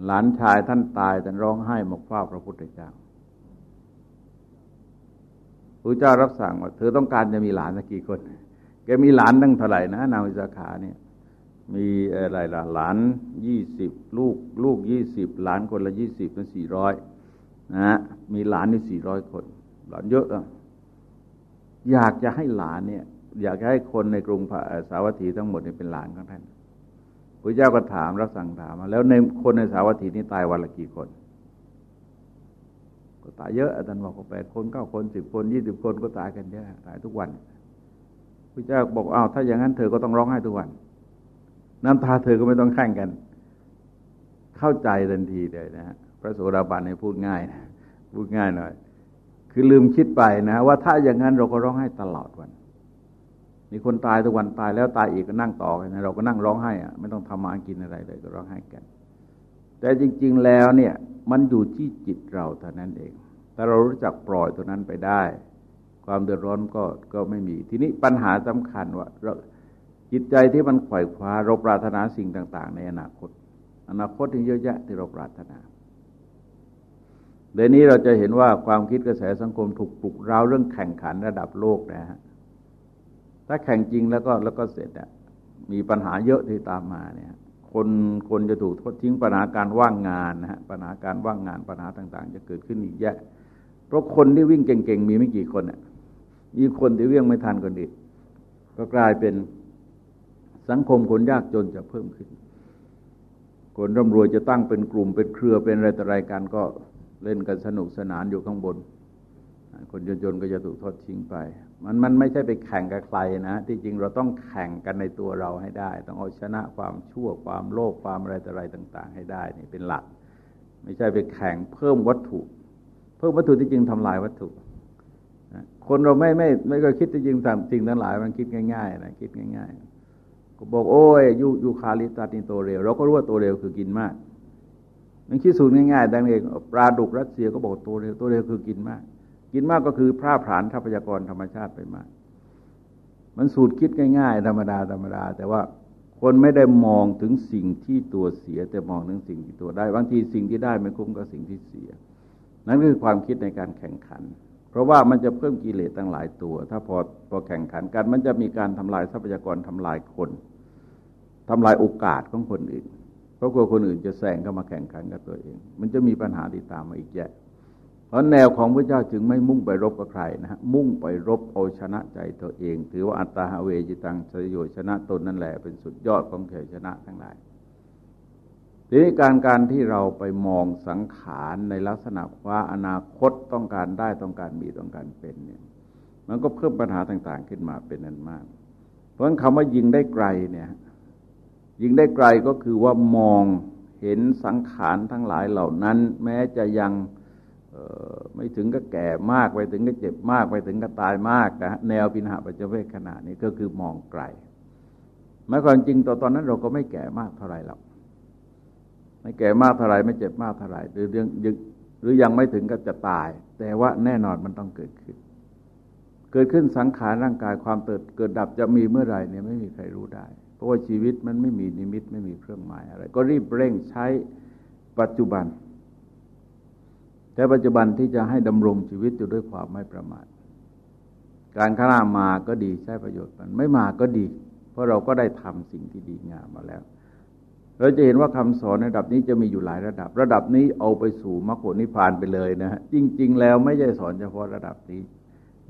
[SPEAKER 1] หลานชายท่านตายท่านร้องไห้หมกเฝ้าพระพุทธเจ้า พระเจ้ารับสั่งว่าเธอต้องการจะมีหลานสักกี่คน แกมีหลานตั้งเท่าไหร่นะนางวิสาขาเนี่ย มีอะไรล่ะหลานยี่สิบลูก ลูกยี่สิบหลานคนละยี่สิบเป็นสี่ร้อยนะฮะมีหลานนี่สี่ร้อยคน หลานเยอะอะอยากจะให้หลานเนี่ย อยากให้คนในกรุงสาวัตถีทั้งหมดเนี่ยเป็นหลานของท่านพระเจ้าก็ถามรับสั่งถามมาแล้วในคนในสาวัตถีนี่ตายวันละกี่คน ก็ตายเยอะอาจารย์บอกว่าแปดคนเก้าคนสิบคนยี่สิบคนก็ตายกันเยอะตายทุกวันพระเจ้าบอกอ้าวถ้าอย่างนั้นเธอก็ต้องร้องไห้ทุกวัน น้ำตาเธอก็ไม่ต้องแข่งกัน เข้าใจทันทีเลยนะฮะระโสดาบันให้พูดง่ายนะพูดง่ายหน่อย คือลืมคิดไปนะ ว่าถ้าอย่างนั้นเราก็ร้องไห้ตลอดวัน มีคนตายทุกวันตายแล้วตายอีกก็นั่งต่อกันนะเราก็นั่งร้องไห้อะไม่ต้องทำมากินอะไรเลยก็ร้องไห้กัน แต่จริง ๆ แล้วเนี่ยมันอยู่ที่จิตเราเท่านั้นเองถ้าเรารู้จักปล่อยตัวนั้นไปได้ ความเดือดร้อนก็ก็ไม่มี ทีนี้ปัญหาสำคัญว่าเราจิตใจที่มันขวายคว้าเราปรารถนาสิ่งต่าง ๆ ในอนาคต อนาคตที่เยอะแยะที่เราปรารถนาเดี๋ยวนี้เราจะเห็นว่าความคิดกระแสสังคมถูกปลุกเร้าเรื่องแข่งขันระดับโลกนะฮะ ถ้าแข่งจริงแล้วก็แล้วก็เสร็จอะมีปัญหาเยอะที่ตามมาเนี่ย คนคนจะถูกทดทิ้งปัญหาการว่างงานนะฮะปัญหาการว่างงานปัญหาต่าง ๆ จะเกิดขึ้นอีกแยะเพราะคนที่วิ่งเก่งๆมีไม่กี่คนอะมีคนที่วิ่งไม่ทันคนอื่นก็กลายเป็นสังคมคนยากจนจะเพิ่มขึ้น คนร่ำรวยจะตั้งเป็นกลุ่มเป็นเครือเป็นอะไรต่ออะไรกันก็เล่นกันสนุกสนานอยู่ข้างบน คนจนๆก็จะถูกทอดทิ้งไป มันมันไม่ใช่ไปแข่งกับใครนะที่จริงเราต้องแข่งกันในตัวเราให้ได้ ต้องเอาชนะความชั่วความโลภความอะไรต่ออะไรต่าง ๆ ให้ได้นี่เป็นหลัก ไม่ใช่ไปแข่งเพิ่มวัตถุ เพิ่มวัตถุที่จริงทำลายวัตถุคนเราไม่ไม่ไม่ก็คิดที่จริงทำจริงทั้งหลายมันคิดง่ายๆนะคิดง่าย ๆ ก็บอกโอ้ยยูยูคาลิตัสนี่ตัวเร็ว เราก็รู้ว่าโตเร็วคือกินมากมันคิดสูตรง่ายๆดังเองปลาดุกรัสเซียก็บอกโตเร็วโตเร็วคือกินมาก กินมากก็คือพร่าผลาญทรัพยากรธรรมชาติไปมาก มันสูตรคิดง่าย ๆ ธรรมดาธรรมดา แต่ว่าคนไม่ได้มองถึงสิ่งที่ตัวเสีย แต่มองถึงสิ่งที่ตัวได้ บางทีสิ่งที่ได้ไม่คุ้มกับสิ่งที่เสีย นั่นคือความคิดในการแข่งขัน เพราะว่ามันจะเพิ่มกิเลสตั้งหลายตัว ถ้าพอพอแข่งขันกัน มันจะมีการทำลายทรัพยากรทำลายคนทำลายโอกาสของคนอื่น เพราะกลัวคนอื่นจะแซงเข้ามาแข่งขันกับตัวเอง มันจะมีปัญหาติดตามมาอีกแยะ เพราะแนวของพระเจ้าจึงไม่มุ่งไปรบกับใครนะฮะมุ่งไปรบเอาชนะใจตัวเอง ถือว่าอัตตาหาเวจิตังสยโยชนะตนนั่นแหละเป็นสุดยอดของชัยชนะทั้งหลายทีนี้การการที่เราไปมองสังขารในลักษณะว่าอนาคตต้องการได้ต้องการมีต้องการเป็นเนี่ยมันก็เพิ่มปัญหาต่าง ๆ ขึ้นมาเป็นนั้นมาก เพราะฉะนั้นคำว่ายิงได้ไกลเนี่ยยิงได้ไกลก็คือว่ามองเห็นสังขารทั้งหลายเหล่านั้น แม้จะยัง ไม่ถึงก็แก่มากไปถึงก็เจ็บมากไปถึงก็ตายมากนะแนวปินหาปัจเจเวกขนาดนี้ก็คือมองไกลหมายความจริงตอนตอนนั้นเราก็ไม่แก่มากเท่าไรหรอกไม่แก่มากเท่าไรไม่เจ็บมากเท่าไรหรือยังหรือยังไม่ถึงก็จะตาย แต่ว่าแน่นอนมันต้องเกิดขึ้น เกิดขึ้นสังขารร่างกายความเกิดเกิดดับจะมีเมื่อไหร่เนี่ยไม่มีใครรู้ได้ เพราะว่าชีวิตมันไม่มีนิมิตไม่มีเครื่องหมายอะไร ก็รีบเร่งใช้ปัจจุบัน แต่ปัจจุบันที่จะให้ดำรงชีวิตอยู่ด้วยความไม่ประมาทการข้ามาก็ดีใช้ประโยชน์มันไม่มาก็ดี เพราะเราก็ได้ทำสิ่งที่ดีงามมาแล้ว เราจะเห็นว่าคำสอนในระดับนี้จะมีอยู่หลายระดับ ระดับนี้เอาไปสู่มรรคผลนิพพานไปเลยนะฮะจริง ๆ แล้วไม่ใช่สอนเฉพาะระดับนี้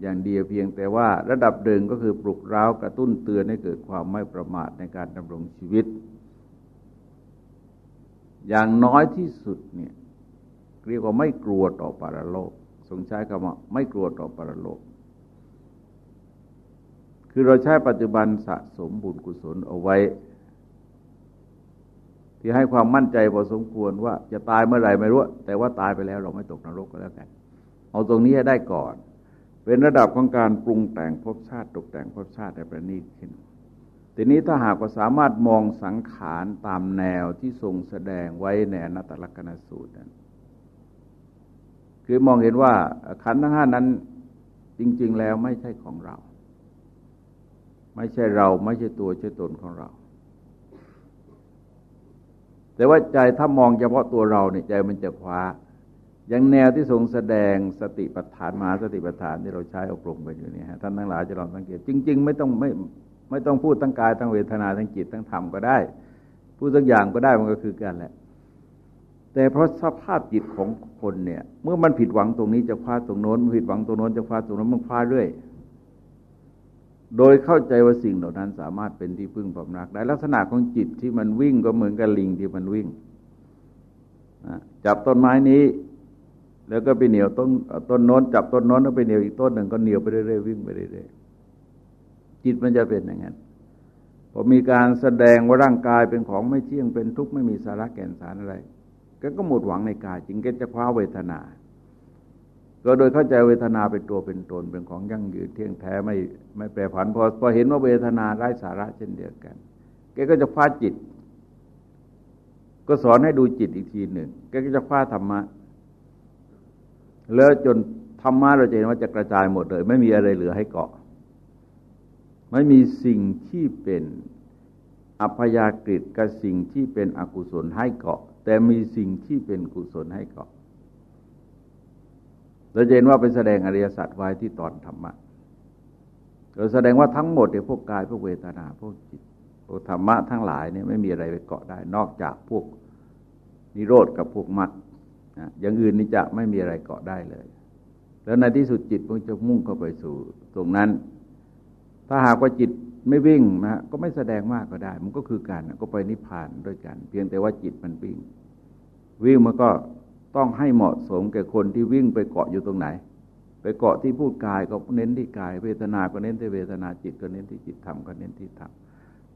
[SPEAKER 1] อย่างเดียวเพียงแต่ว่าระดับเดิมก็คือปลุกเร้ากระตุ้นเตือนให้เกิดความไม่ประมาทในการดำรงชีวิต อย่างน้อยที่สุดเนี่ย เรียกว่าไม่กลัวต่อปรโลก ทรงใช้คำว่าไม่กลัวต่อปรโลก คือเราใช้ปัจจุบันสะสมบุญกุศลเอาไว้ ที่ให้ความมั่นใจพอสมควรว่าจะตายเมื่อไหร่ไม่รู้ แต่ว่าตายไปแล้วเราไม่ตกนรกก็แล้วกัน เอาตรงนี้ให้ได้ก่อน เป็นระดับของการปรุงแต่งภพชาติตกแต่งภพชาติให้ประณีตขึ้นทีนี้ถ้าหากว่าสามารถมองสังขารตามแนวที่ทรงแสดงไว้ในอนัตตลกนสูตรนั้น คือมองเห็นว่าขันธ์ทั้งห้านั้นจริง ๆ แล้วไม่ใช่ของเรา ไม่ใช่เราไม่ใช่ตัวใช่ตนของเรา แต่ว่าใจถ้ามองเฉพาะตัวเราเนี่ยใจมันจะคว้าอย่างแนวที่ทรงแสดงสติปัฏฐานมาสติปัฏฐานที่เราใช้อบรมกันอยู่เนี่ยท่านทั้งหลายจะลองสังเกต จริง ๆ ไม่ต้องไม่ไม่ต้องพูดทั้งกายทั้งเวทนาทั้งจิตทั้งธรรมก็ได้ พูดสักอย่างก็ได้มันก็คือกันแหละ แต่เพราะสภาพจิตของคนเนี่ย เมื่อมันผิดหวังตรงนี้จะคว้าตรงโน้นผิดหวังตรงโน้นจะคว้าตรงโน้นมันคว้าเรื่อย โดยเข้าใจว่าสิ่งเหล่านั้นสามารถเป็นที่พึ่งความรักได้ลักษณะของจิตที่มันวิ่งก็เหมือนกับลิงที่มันวิ่งจับต้นไม้นี้ แล้วก็ไปเหนียวต้นต้นโน้น จับต้นโน้นแล้วไปเหนียวอีกต้นหนึ่งก็เหนียวไปเรื่อยๆวิ่งไปเรื่อยๆจิตมันจะเป็นอย่างนั้นพอมีการแสดงว่าร่างกายเป็นของไม่เที่ยงเป็นทุกข์ไม่มีสาระแก่นสารอะไร ก็หมดหวังในกายจริงก็จะคว้าเวทนา ก็โดยเข้าใจเวทนาเป็นตัวเป็นตนเป็นของยั่งยืนเที่ยงแท้ไม่ไม่แปรผันพอพอเห็นว่าเวทนาไร้สาระเช่นเดียวกันแกก็จะคว้าจิต ก็สอนให้ดูจิตอีกทีหนึ่งแกก็จะคว้าธรรมะ แล้วจนธรรมะเราจะเห็นว่าจะกระจายหมดเลย ไม่มีอะไรเหลือให้เกาะ ไม่มีสิ่งที่เป็นอัพยากฤิกับสิ่งที่เป็นอกุศลให้เกาะ แต่มีสิ่งที่เป็นกุศลให้เกาะเราเห็นว่าเป็นแสดงอริยสัจไว้ที่ตอนธรรมะเราแสดงว่าทั้งหมดเนี่ยพวกกายพวกเวทนาพวกจิตพวกธรรมะทั้งหลายเนี่ยไม่มีอะไรไปเกาะได้ นอกจากพวกนิโรธกับพวกมรรคอย่างอื่นนี่จะไม่มีอะไรเกาะได้เลย แล้วในที่สุดจิตมันจะมุ่งเข้าไปสู่ตรงนั้น ถ้าหากว่าจิต ไม่วิ่งนะก็ไม่แสดงมากก็ได้ มันก็คือการก็ไปนิพพานด้วยกัน เพียงแต่ว่าจิตมันวิ่ง วิ่งมันก็ต้องให้เหมาะสมแก่คนที่วิ่งไปเกาะอยู่ตรงไหน ไปเกาะที่พูดกายก็เน้นที่กาย เวทนาก็เน้นที่เวทนาจิตก็เน้นที่จิตธรรมก็เน้นที่ธรรม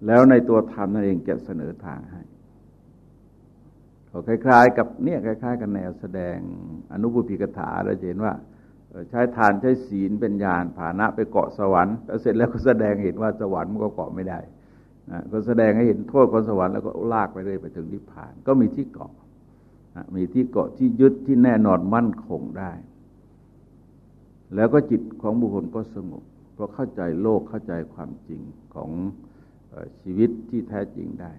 [SPEAKER 1] แล้วในตัวธรรมนั่นเองจะเสนอทางให้คล้ายๆ กับเนี่ยคล้าย ๆ กันแนวแสดงอนุบุพิกถาเราเห็นว่า ใช้ทานใช้ศีลเป็นญาณฐานะไปเกาะสวรรค์แล้วเสร็จแล้วก็แสดงเห็นว่าสวรรค์มันก็เกาะไม่ได้นะก็แสดงให้เห็นโทษของสวรรค์แล้วก็ลากไปเลยไปถึงนิพพาน ก็มีที่เกาะนะมีที่เกาะที่ยึดที่แน่นอนมั่นคงได้ แล้วก็จิตของบุคคลก็สงบเพราะเข้าใจโลกเข้าใจความจริงของชีวิตที่แท้จริงได้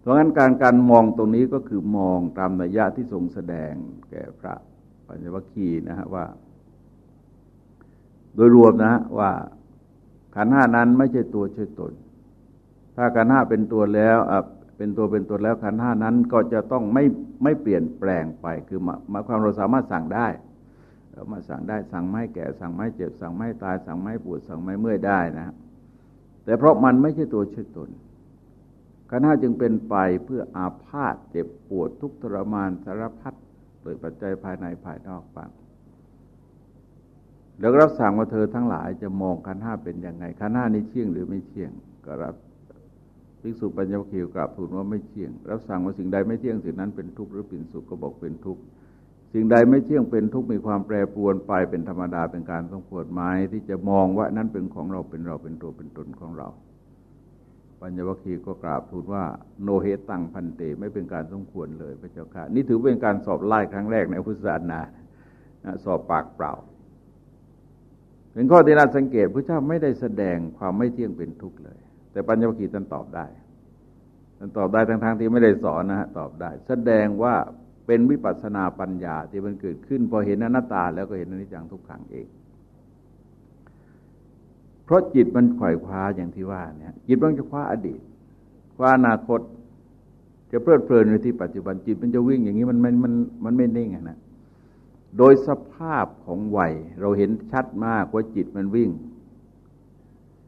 [SPEAKER 1] เพราะงั้นการการมองตรงนี้ก็คือมองตามนัยยะที่ทรงแสดงแก่พระ ปัญญวัคคีนะฮะว่า โดยรวมนะว่าขันห้านั้นไม่ใช่ตัวใช่ตน ถ้าขันห้าเป็นตัวแล้วเป็นเป็นตัวเป็นตนแล้วขันห้านั้นก็จะต้องไม่ไม่เปลี่ยนแปลงไป คือมาความเราสามารถสั่งได้เรามาสั่งได้สั่งไม่แก่สั่งไม่เจ็บ สั่งไม่ตาย สั่งไม่ปวดสั่งไม่เมื่อยได้นะ แต่เพราะมันไม่ใช่ตัวชื่อตนขันห้าจึงเป็นไปเพื่ออาพาธเจ็บปวดทุกทรมานสารพัด โดยปัจจัยภายในภายนอกบ้างแล้วรับสั่งว่าเธอทั้งหลายจะมองขันห้าเป็นยังไงขันห้านี้เที่ยงหรือไม่เที่ยง ก็รับภิกษุปัญญาคิวกราบทูลว่าไม่เที่ยง รับสั่งว่าสิ่งใดไม่เที่ยงสิ่งนั้นเป็นทุกข์หรือเป็นสุขก็บอกเป็นทุกข์สิ่งใดไม่เที่ยงเป็นทุกข์มีความแปรปรวนไปเป็นธรรมดาเป็นการต้องปวดไม้ที่จะมองว่านั้นเป็นของเราเป็นเราเป็นตัวเป็นตนของเรา ปัญญวัคคีก็กราบทูลว่าโนเหตตังพันเตไม่เป็นการสมควรเลยพระเจ้าค่ะ นี่ถือเป็นการสอบไล่ครั้งแรกในพุทธศาสนาสอบปากเปล่า เป็นข้อที่น่าสังเกตพระเจ้าไม่ได้แสดงความไม่เที่ยงเป็นทุกข์เลย แต่ปัญญวคีท่านตอบได้ท่านตอบได้ทั้งๆทที่ไม่ได้สอนนะฮะตอบได้ แสดงว่าเป็นวิปัสสนาปัญญาที่มันเกิดขึ้น พอเห็นอนัตตาแล้วก็เห็นอนิจจังทุกขังเอง เพราะจิตมันไขว่คว้าอย่างที่ว่าเนี่ยจิตมันจะคว้าอดีต คว้าอนาคต จะเพลิดเพลินในที่ปัจจุบันจิตมันจะวิ่งอย่างนี้มันมันมันมันไม่นิ่งนะโดยสภาพของวัยเราเห็นชัดมากว่าจิตมันวิ่ง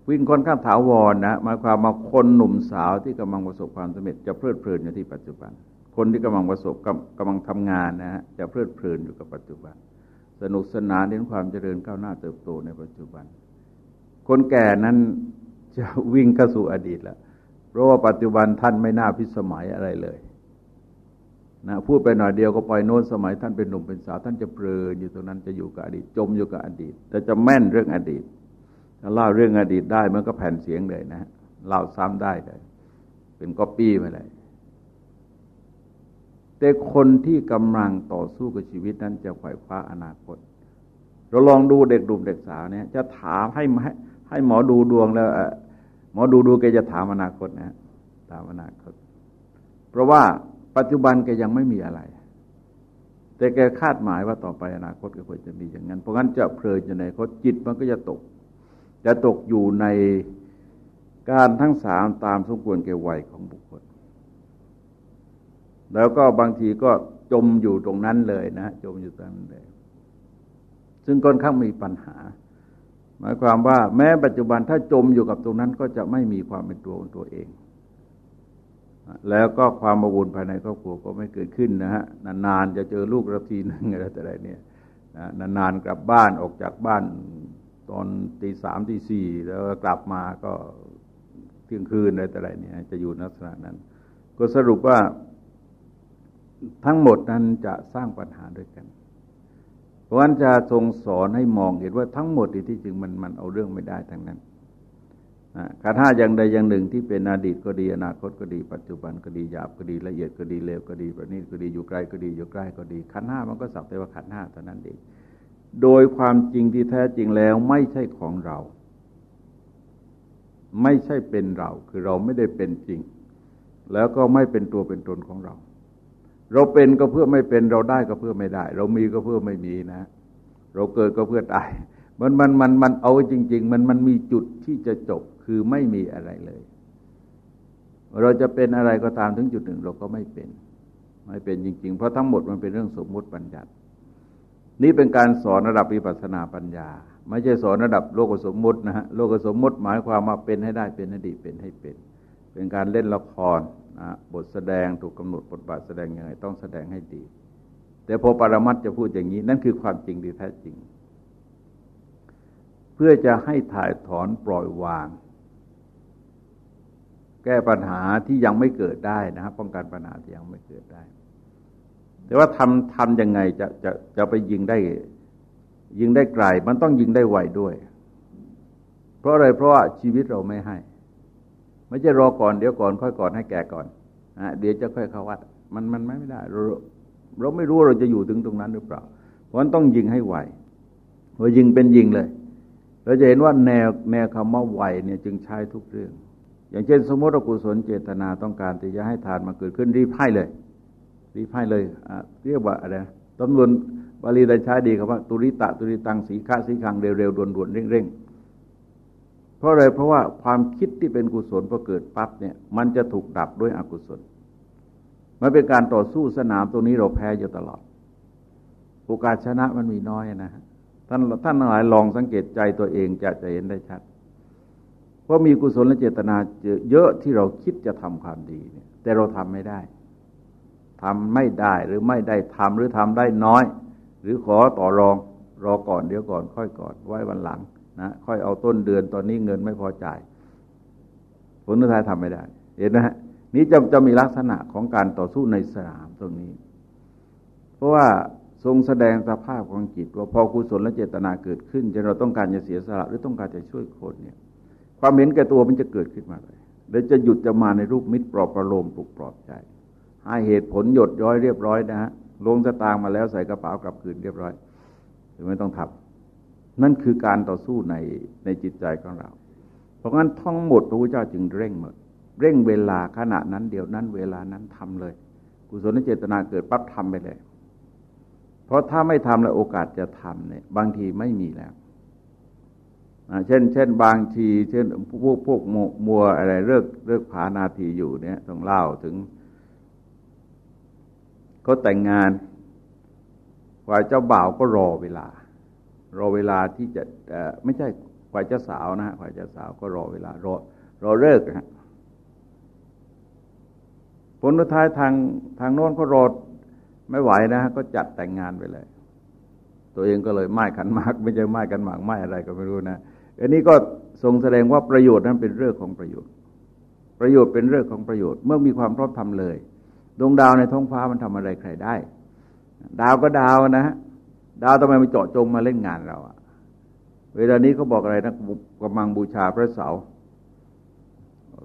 [SPEAKER 1] วิ่งค่อนข้างถาวรนะหมายความมาคนหนุ่มสาวที่กำลังประสบความสำเร็จจะเพลิดเพลินอยู่ที่ปัจจุบัน คนที่กำลังประสบกำลังทำงานนะฮะจะเพลิดเพลินอยู่กับปัจจุบัน สนุกสนานเห็นความเจริญก้าวหน้าเติบโตในปัจจุบัน คนแก่นั้นจะวิ่งเข้าสู่อดีตแล้วเพราะว่าปัจจุบันท่านไม่น่าพิสมัยอะไรเลยนะพูดไปหน่อยเดียวก็ปล่อยโน้นสมัยท่านเป็นหนุ่มเป็นสาวท่านจะเพลินอยู่ตรงนั้นจะอยู่กับอดีตจมอยู่กับอดีต แต่จะแม่นเรื่องอดีตถ้าเล่าเรื่องอดีตได้มันก็แผ่นเสียงเลยนะเล่าซ้ำได้เลยเป็นก๊อปปี้ไปเลยแต่คนที่กำลังต่อสู้กับชีวิตนั้นจะไขว่คว้าอนาคต เราลองดูเด็กดุมเด็กสาวเนี่ย จะถามให้ ให้หมอดูดวงแล้วหมอดูดูแกจะถามอนาคตนะถามอนาคต เพราะว่าปัจจุบันแกยังไม่มีอะไร แต่แกคาดหมายว่าต่อไปอนาคตก็ควรจะมีอย่างนั้น เพราะงั้นจะเพลินอยู่ในคตจิตมันก็จะตก จะตกอยู่ในการทั้งสามตามสมควรแก่วัยของบุคคล แล้วก็บางทีก็จมอยู่ตรงนั้นเลยนะ จมอยู่ตรงนั้นเลย ซึ่งค่อนข้างมีปัญหา หมายความว่าแม้ปัจจุบันถ้าจมอยู่กับตรงนั้นก็จะไม่มีความเป็นตัวของตัวเอง แล้วก็ความมาวุ่นภายในครอบครัวก็ไม่เกิดขึ้นนะฮะนานๆจะเจอลูกระทีนึงอะไรแต่ไรเนี่ยนานๆกลับบ้านออกจากบ้านตอนตีสามตีสี่แล้วกลับมาก็เที่ยงคืนอะไรแต่ไรเนี่ยจะอยู่ลักษณะนั้น ก็สรุปว่าทั้งหมดนั้นจะสร้างปัญหาด้วยกัน ราะฉะนั้นจะทรงสอนให้มองเห็นว่าทั้งหมดที่จริงมันมันเอาเรื่องไม่ได้ทั้งนั้นขันห้าอย่างใดอย่างหนึ่งที่เป็นอดีตก็ดีอนาคตก็ดี ปัจจุบันก็ดีหยาบก็ดีละเอียดก็ดีเลวก็ดีประณีตก็ดีอยู่ไกลก็ดีอยู่ใกล้ก็ดีขันห้ามันก็สักแต่ว่าขันห้าเท่านั้นเองโดยความจริงที่แท้จริงแล้วไม่ใช่ของเรา ไม่ใช่เป็นเรา คือเราไม่ได้เป็นจริง แล้วก็ไม่เป็นตัวเป็นตนของเรา เราเป็นก็เพื่อไม่เป็น เราได้ก็เพื่อไม่ได้ เรามีก็เพื่อไม่มีนะ เราเกิดก็เพื่อตายมันมันมันมันเอาจริง ๆ มันมันมีจุดที่จะจบคือไม่มีอะไรเลย เราจะเป็นอะไรก็ตามถึงจุดหนึ่ง เราก็ไม่เป็น ไม่เป็นจริง ๆ เพราะทั้งหมดมันเป็นเรื่องสมมุติปัญญัติ นี่เป็นการสอนระดับวิปัสนาปัญญา ไม่ใช่สอนระดับโลกสมมุตินะฮะโลกสมมุติหมายความว่าเป็นให้ได้เป็นให้ดีเป็นให้เป็น เป็นการเล่นละคร นะบทแสดงถูกกาหนดบทบาทแสดงยังไงต้องแสดงให้ดี แต่พอปรมัตจะพูดอย่างนี้ นั่นคือความจริงที่แท้จริง เพื่อจะให้ถ่ายถอนปล่อยวาง แก้ปัญหาที่ยังไม่เกิดได้นะครับป้องกันปัญหาที่ยังไม่เกิดได้ แต่ว่าทำทำยังไงจะจะจะไปยิงได้ ยิงได้ไกล มันต้องยิงได้ไวด้วย เพราะอะไรเพราะว่าชีวิตเราไม่ให้ ไม่ใช่รอก่อนเดี๋ยวก่อนค่อยก่อนให้แก่ก่อนนะเดี๋ยวจะค่อยเข้าวัด มันมันไม่ได้เราเราไม่รู้เราจะอยู่ถึงตรงนั้นหรือเปล่า เพราะนั้นต้องยิงให้ไวพอยิงเป็นยิงเลย เราจะเห็นว่าแนวแนวคำว่าไวเนี่ยจึงใช้ทุกเรื่อง อย่างเช่น สมมติเรากุศลเจตนาต้องการที่จะให้ทานมาเกิดขึ้นรีบให้เลย รีบให้เลยเรียกว่าอะไรตำนวนบาลีได้ใช้ดีครับว่า ตุริตะตุริตังสีฆาสีขังเร็วๆด่วนๆเร่งๆ ราะอะไรเพราะว่าความคิดที่เป็นกุศลพอเกิดปั๊บเนี่ยมันจะถูกดับด้วยอกุศล มันเป็นการต่อสู้สนามตรงนี้เราแพ้อยู่ตลอดโอกาสชนะมันมีน้อยนะฮะท่านท่านหลายลองสังเกตใจตัวเองจะจะเห็นได้ชัด เพราะมีกุศลและเจตนาเยอะที่เราคิดจะทำความดีเนี่ย แต่เราทำไม่ได้ทำไม่ได้หรือไม่ได้ทำหรือทำได้น้อย หรือขอต่อรองรอก่อนเดี๋ยวก่อนค่อยก่อนไว้วันหลัง นะค่อยเอาต้นเดือนตอนนี้เงินไม่พอจ่ายผลท้ายทำไม่ได้ เห็นนะฮะนี้จะจะมีลักษณะของการต่อสู้ในสนามตรงนี้ เพราะว่าทรงแสดงสภาพของจิต ว่าพอกุศลและเจตนาเกิดขึ้นจะเราต้องการจะเสียสละหรือต้องการจะช่วยคนเนี่ย ความเห็นแก่ตัวมันจะเกิดขึ้นมาเลยแล้วจะหยุดจะมาในรูปมิตรปลอบประโลมปลุกปลอบใจให้เหตุผลหยดย้อยเรียบร้อยนะฮะลงสตางมาแล้วใส่กระเป๋ากลับคืนเรียบร้อยถึงไม่ต้องทำ นั่นคือการต่อสู้ในในจิตใจของเรา เพราะงั้นทั้งหมดพระพุทธเจ้าจึงเร่งหมดเร่งเวลาขณะนั้นเดี๋ยวนั้นเวลานั้นทำเลย กุศลเจตนาเกิดปั๊บทำไปเลย เพราะถ้าไม่ทำแล้วโอกาสจะทำเนี่ยบางทีไม่มีแล้วเช่น เช่น บางที เช่นพวกพวกมัวอะไรเลิกเลิกผานาทีอยู่เนี่ยต้องเล่าถึงเขาแต่งงานฝ่ายเจ้าบ่าวก็รอเวลา รอเวลาที่จะไม่ใช่ฝ่ายเจ้าสาวนะฮะฝ่ายเจ้าสาวก็รอเวลารอรอเลิกฮะผลท้ายทางทางโน้นก็รอไม่ไหวนะฮะก็จัดแต่งงานไปเลย ตัวเองก็เลยไม้ขันมาก ไม่ใช่ไม้กันหมากไม้อะไรก็ไม่รู้นะอันนี้ก็ทรงแสดงว่าประโยชน์นั้นเป็นเรื่องของประโยชน์ ประโยชน์เป็นเรื่องของประโยชน์เมื่อมีความพร้อมทำเลยดวงดาวในท้องฟ้ามันทำอะไรใครได้ ดาวก็ดาวนะฮะ ดาวทำไมมันเจาะจงมาเล่นงานเราอะเวลานี้เขาบอกอะไรนะกำลังบูชาพระเสา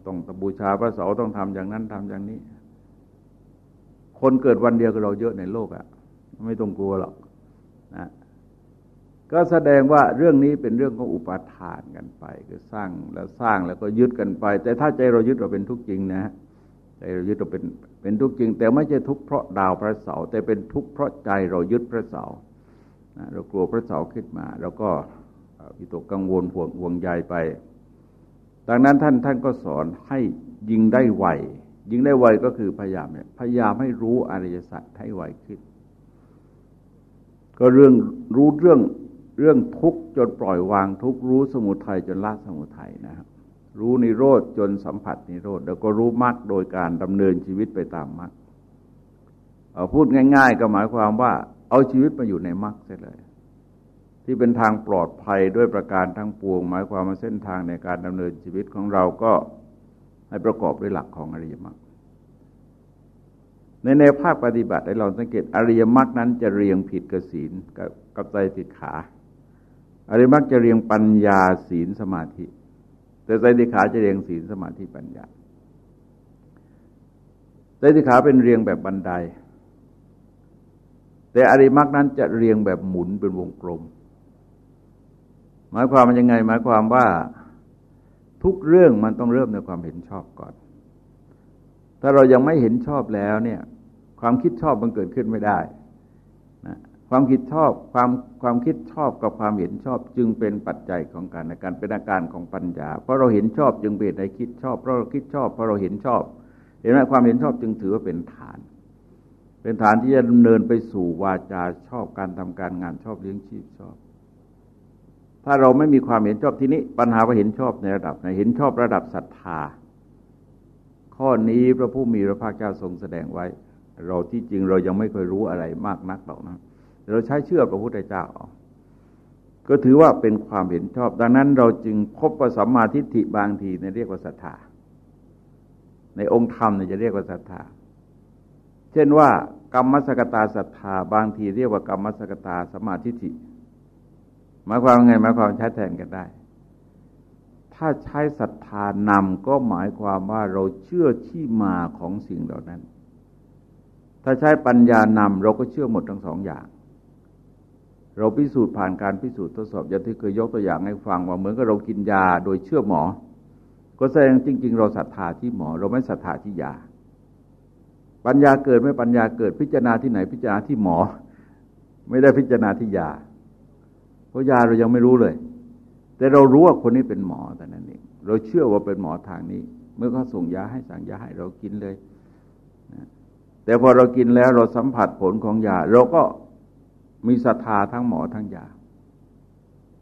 [SPEAKER 1] ต้องบูชาพระเสาต้องทำอย่างนั้นทำอย่างนี้ คนเกิดวันเดียวกับเราเยอะในโลกอะไม่ต้องกลัวหรอกนะก็แสดงว่าเรื่องนี้เป็นเรื่องของอุปาทานกันไปคือสร้างแล้วสร้างแล้วก็ยึดกันไป แต่ถ้าใจเรายึดเราเป็นทุกข์จริงนะใจเรายึดเราเป็นเป็นทุกข์จริง แต่ไม่ใช่ทุกข์เพราะดาวพระเสาแต่เป็นทุกข์เพราะใจเรายึดพระเสาร์ เรากลัวพระเสาร์ขึ้นมาแล้วก็วิตกกังวลห่วงห่วงใยไป ดังนั้นท่านท่านก็สอนให้ยิงได้ไวยิงได้ไวก็คือพยายามเนี่ยพยายามให้รู้อริยสัจให้ไวขึ้น ก็เรื่องรู้เรื่องเรื่องทุกข์จนปล่อยวางทุกข์รู้สมุทัยจนละสมุทัยนะครับ รู้นิโรธจนสัมผัสนิโรธแล้วก็รู้มรรคโดยการดำเนินชีวิตไปตามมรรคพูดง่าย ๆ ก็หมายความว่า เอาชีวิตมาอยู่ในมรรคเสียเลย ที่เป็นทางปลอดภัยด้วยประการทั้งปวง หมายความว่าเส้นทางในการดำเนินชีวิตของเราก็ให้ประกอบด้วยหลักของอริยมรรคในแนวภาคปฏิบัติให้เราสังเกตอริยมรรคนั้นจะเรียงผิดกับศีลกับใจติดขาอริยมักจะเรียงปัญญาศีลสมาธิ แต่ไตรติดขาจะเรียงศีลสมาธิปัญญาไตรติดขาเป็นเรียงแบบบันได แต่อริมักนั้นจะเรียงแบบหมุนเป็นวงกลม หมายความมันยังไง หมายความว่าทุกเรื่องมันต้องเริ่มในความเห็นชอบก่อน ถ้าเรายังไม่เห็นชอบแล้วเนี่ย ความคิดชอบมันเกิดขึ้นไม่ได้ความคิดชอบความความคิดชอบกับความเห็นชอบจึงเป็นปัจจัยของการในการเป็นอาการของปัญญา เพราะเราเห็นชอบจึงเป็นในคิดชอบเพราะเราคิดชอบเพราะเราเห็นชอบ เห็นไหมความเห็นชอบจึงถือว่าเป็นฐาน เป็นฐานที่จะดำเนินไปสู่วาจาชอบการทำการงานชอบเลี้ยงชีพชอบ ถ้าเราไม่มีความเห็นชอบที่นี้ปัญหาว่าเห็นชอบในระดับไหนเห็นชอบระดับศรัทธา ข้อนี้พระผู้มีพระภาคเจ้าทรงแสดงไว้ เราที่จริงเรายังไม่เคยรู้อะไรมากนักหรอกนะเราใช้เชื่อพระพุทธเจ้าก็ถือว่าเป็นความเห็นชอบ ดังนั้นเราจึงพบว่าสัมมาทิฏฐิบางทีในเรียกว่าศรัทธา ในองค์ธรรมเนี่ยจะเรียกว่าศรัทธา เช่นว่ากรรมสกตาศรัทธาบางทีเรียกว่ากรรมสกตาสมาธิิหมายความไงหมายความใช้แทนกันได้ ถ้าใช้ศรัทธานำก็หมายความว่าเราเชื่อที่มาของสิ่งเหล่านั้น ถ้าใช้ปัญญานำเราก็เชื่อหมดทั้งสองอย่าง เราพิสูจน์ผ่านการพิสูจน์ทดสอบอย่างที่เคยยกตัวอย่างให้ฟังว่าเหมือนกับเรากินยาโดยเชื่อหมอ ก็แสดงจริง ๆ เราศรัทธาที่หมอ เราไม่ศรัทธาที่ยา ปัญญาเกิดไม่ปัญญาเกิดพิจารณาที่ไหนพิจารณาที่หมอ ไม่ได้พิจารณาที่ยา เพราะยาเรายังไม่รู้เลย แต่เรารู้ว่าคนนี้เป็นหมอแต่นั้นเองเราเชื่อว่าเป็นหมอทางนี้ เมื่อเขาส่งยาให้สั่งยาให้เรากินเลยแต่พอเรากินแล้วเราสัมผัสผลของยา เราก็มีศรัทธาทั้งหมอทั้งยา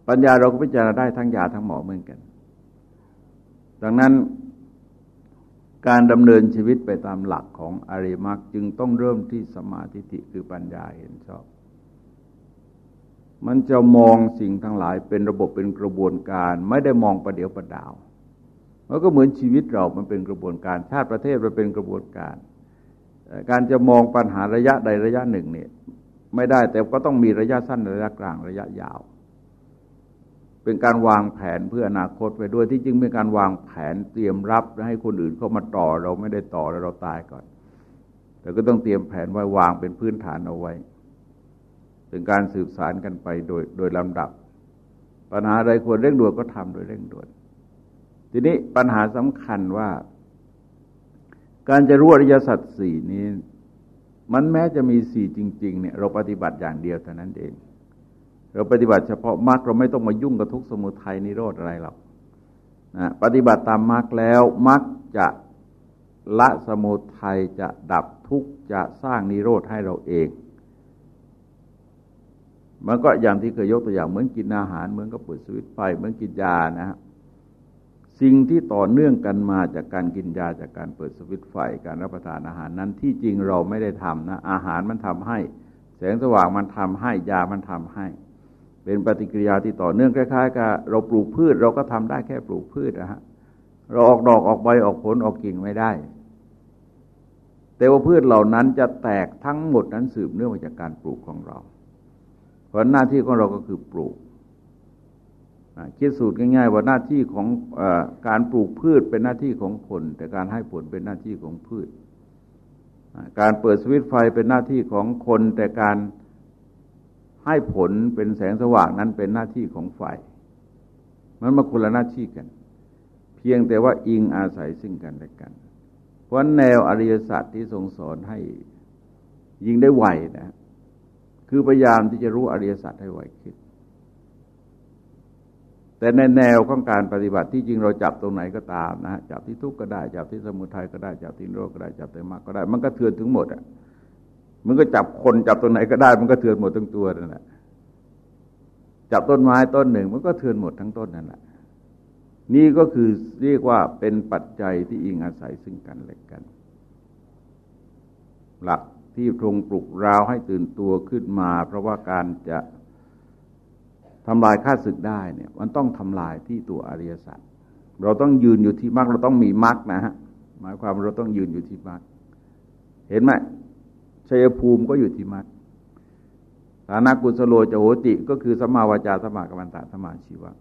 [SPEAKER 1] ปัญญาเราก็พิจารณาได้ทั้งยาทั้งหมอเหมือนกัน ดังนั้น การดำเนินชีวิตไปตามหลักของอริมักจึงต้องเริ่มที่สมาธิิคือปัญญาเห็นชอบ มันจะมองสิ่งทั้งหลายเป็นระบบเป็นกระบวนการ ไม่ได้มองประเดี๋ยวประดาวมันก็เหมือนชีวิตเรา มันเป็นกระบวนการ ชาติประเทศมันเป็นกระบวนการ การจะมองปัญหาระยะใดระยะหนึ่งเนี่ยไม่ได้แต่ก็ต้องมีระยะสั้นระยะกลางระยะยาว เป็นการวางแผนเพื่ออนาคตไปด้วยที่จริงเป็นการวางแผนเตรียมรับให้คนอื่นเข้ามาต่อเราไม่ได้ต่อแล้วเราตายก่อน แต่ก็ต้องเตรียมแผนไว้วางเป็นพื้นฐานเอาไว้ เป็นการสืบสารกันไปโดยโดยลำดับ ปัญหาอะไรควรเร่งด่วนก็ทำโดยเร่งด่วน ทีนี้ปัญหาสำคัญว่า การจะรู้อริยสัจสี่นี้ มันแม้จะมีสี่จริง ๆ เนี่ย เราปฏิบัติอย่างเดียวเท่านั้นเอง เราปฏิบัติเฉพาะมรรคเราไม่ต้องมายุ่งกับทุกสมุทัยนิโรธอะไรหรอกนะปฏิบัติตามมรรคแล้วมรรคจะละสมุทัยจะดับทุกจะสร้างนิโรธให้เราเอง มันก็อย่างที่เคยยกตัวอย่างเหมือนกินอาหารเหมือนกับเปิดสวิตไฟเหมือนกินยานะฮะสิ่งที่ต่อเนื่องกันมาจากการกินยาจากการเปิดสวิตไฟการรับประทานอาหารนั้นที่จริงเราไม่ได้ทำนะอาหารมันทำให้ แสงสว่างมันทำให้ยามันทำให้ เป็นปฏิกิริยาที่ต่อเนื่องคล้ายๆกับเราปลูกพืช เราก็ทำได้แค่ปลูกพืชนะฮะเราออกดอกออกใบออกผลออกกิ่งไม่ได้ แต่ว่าพืชเหล่านั้นจะแตกทั้งหมดนั้นสืบเนื่องมาจากการปลูกของเรา เพราะหน้าที่ของเราก็คือปลูกคิดสูตรง่ายๆว่าหน้าที่ของอการปลูกพืชเป็นหน้าที่ของคน แต่การให้ผลเป็นหน้าที่ของพืช การเปิดสวิตไฟเป็นหน้าที่ของคนแต่การ ให้ผลเป็นแสงสว่างนั้นเป็นหน้าที่ของไฟ มันมาคนละหน้าที่กัน เพียงแต่ว่าอิงอาศัยซึ่งกันและกัน เพราะแนวอริยสัจที่ทรงสอนให้ยิงได้ไวนะ คือพยายามที่จะรู้อริยสัจให้ไวขึ้น แต่ในแนวของการปฏิบัติที่จริงเราจับตรงไหนก็ตามนะฮะจับที่ทุกข์ก็ได้ จับที่สมุทัยก็ได้ จับที่โรคก็ได้ จับที่มรรคก็ได้ มันก็เทือนถึงหมดอะ มันก็จับคนจับตัวไหนก็ได้ มันก็เถือนหมดทั้งตัวนั่นแหละจับต้นไม้ต้นหนึ่ง มันก็เถือนหมดทั้งต้นนั่นแหละนี่ก็คือเรียกว่าเป็นปัจจัยที่อิงอาศัยซึ่งกันและกัน หลักที่ทรงปลุกราวให้ตื่นตัวขึ้นมา เพราะว่าการจะทำลายข้าศึกได้เนี่ย มันต้องทำลายที่ตัวอริยสัจเราต้องยืนอยู่ที่มรรคเราต้องมีมรรคนะฮะหมายความเราต้องยืนอยู่ที่มรรคเห็นไหม ชัยภูมิก็อยู่ที่มรรคฐานะกุศโลจะโหติก็คือสมาวาจาสมากรรมตะสมาชีวะ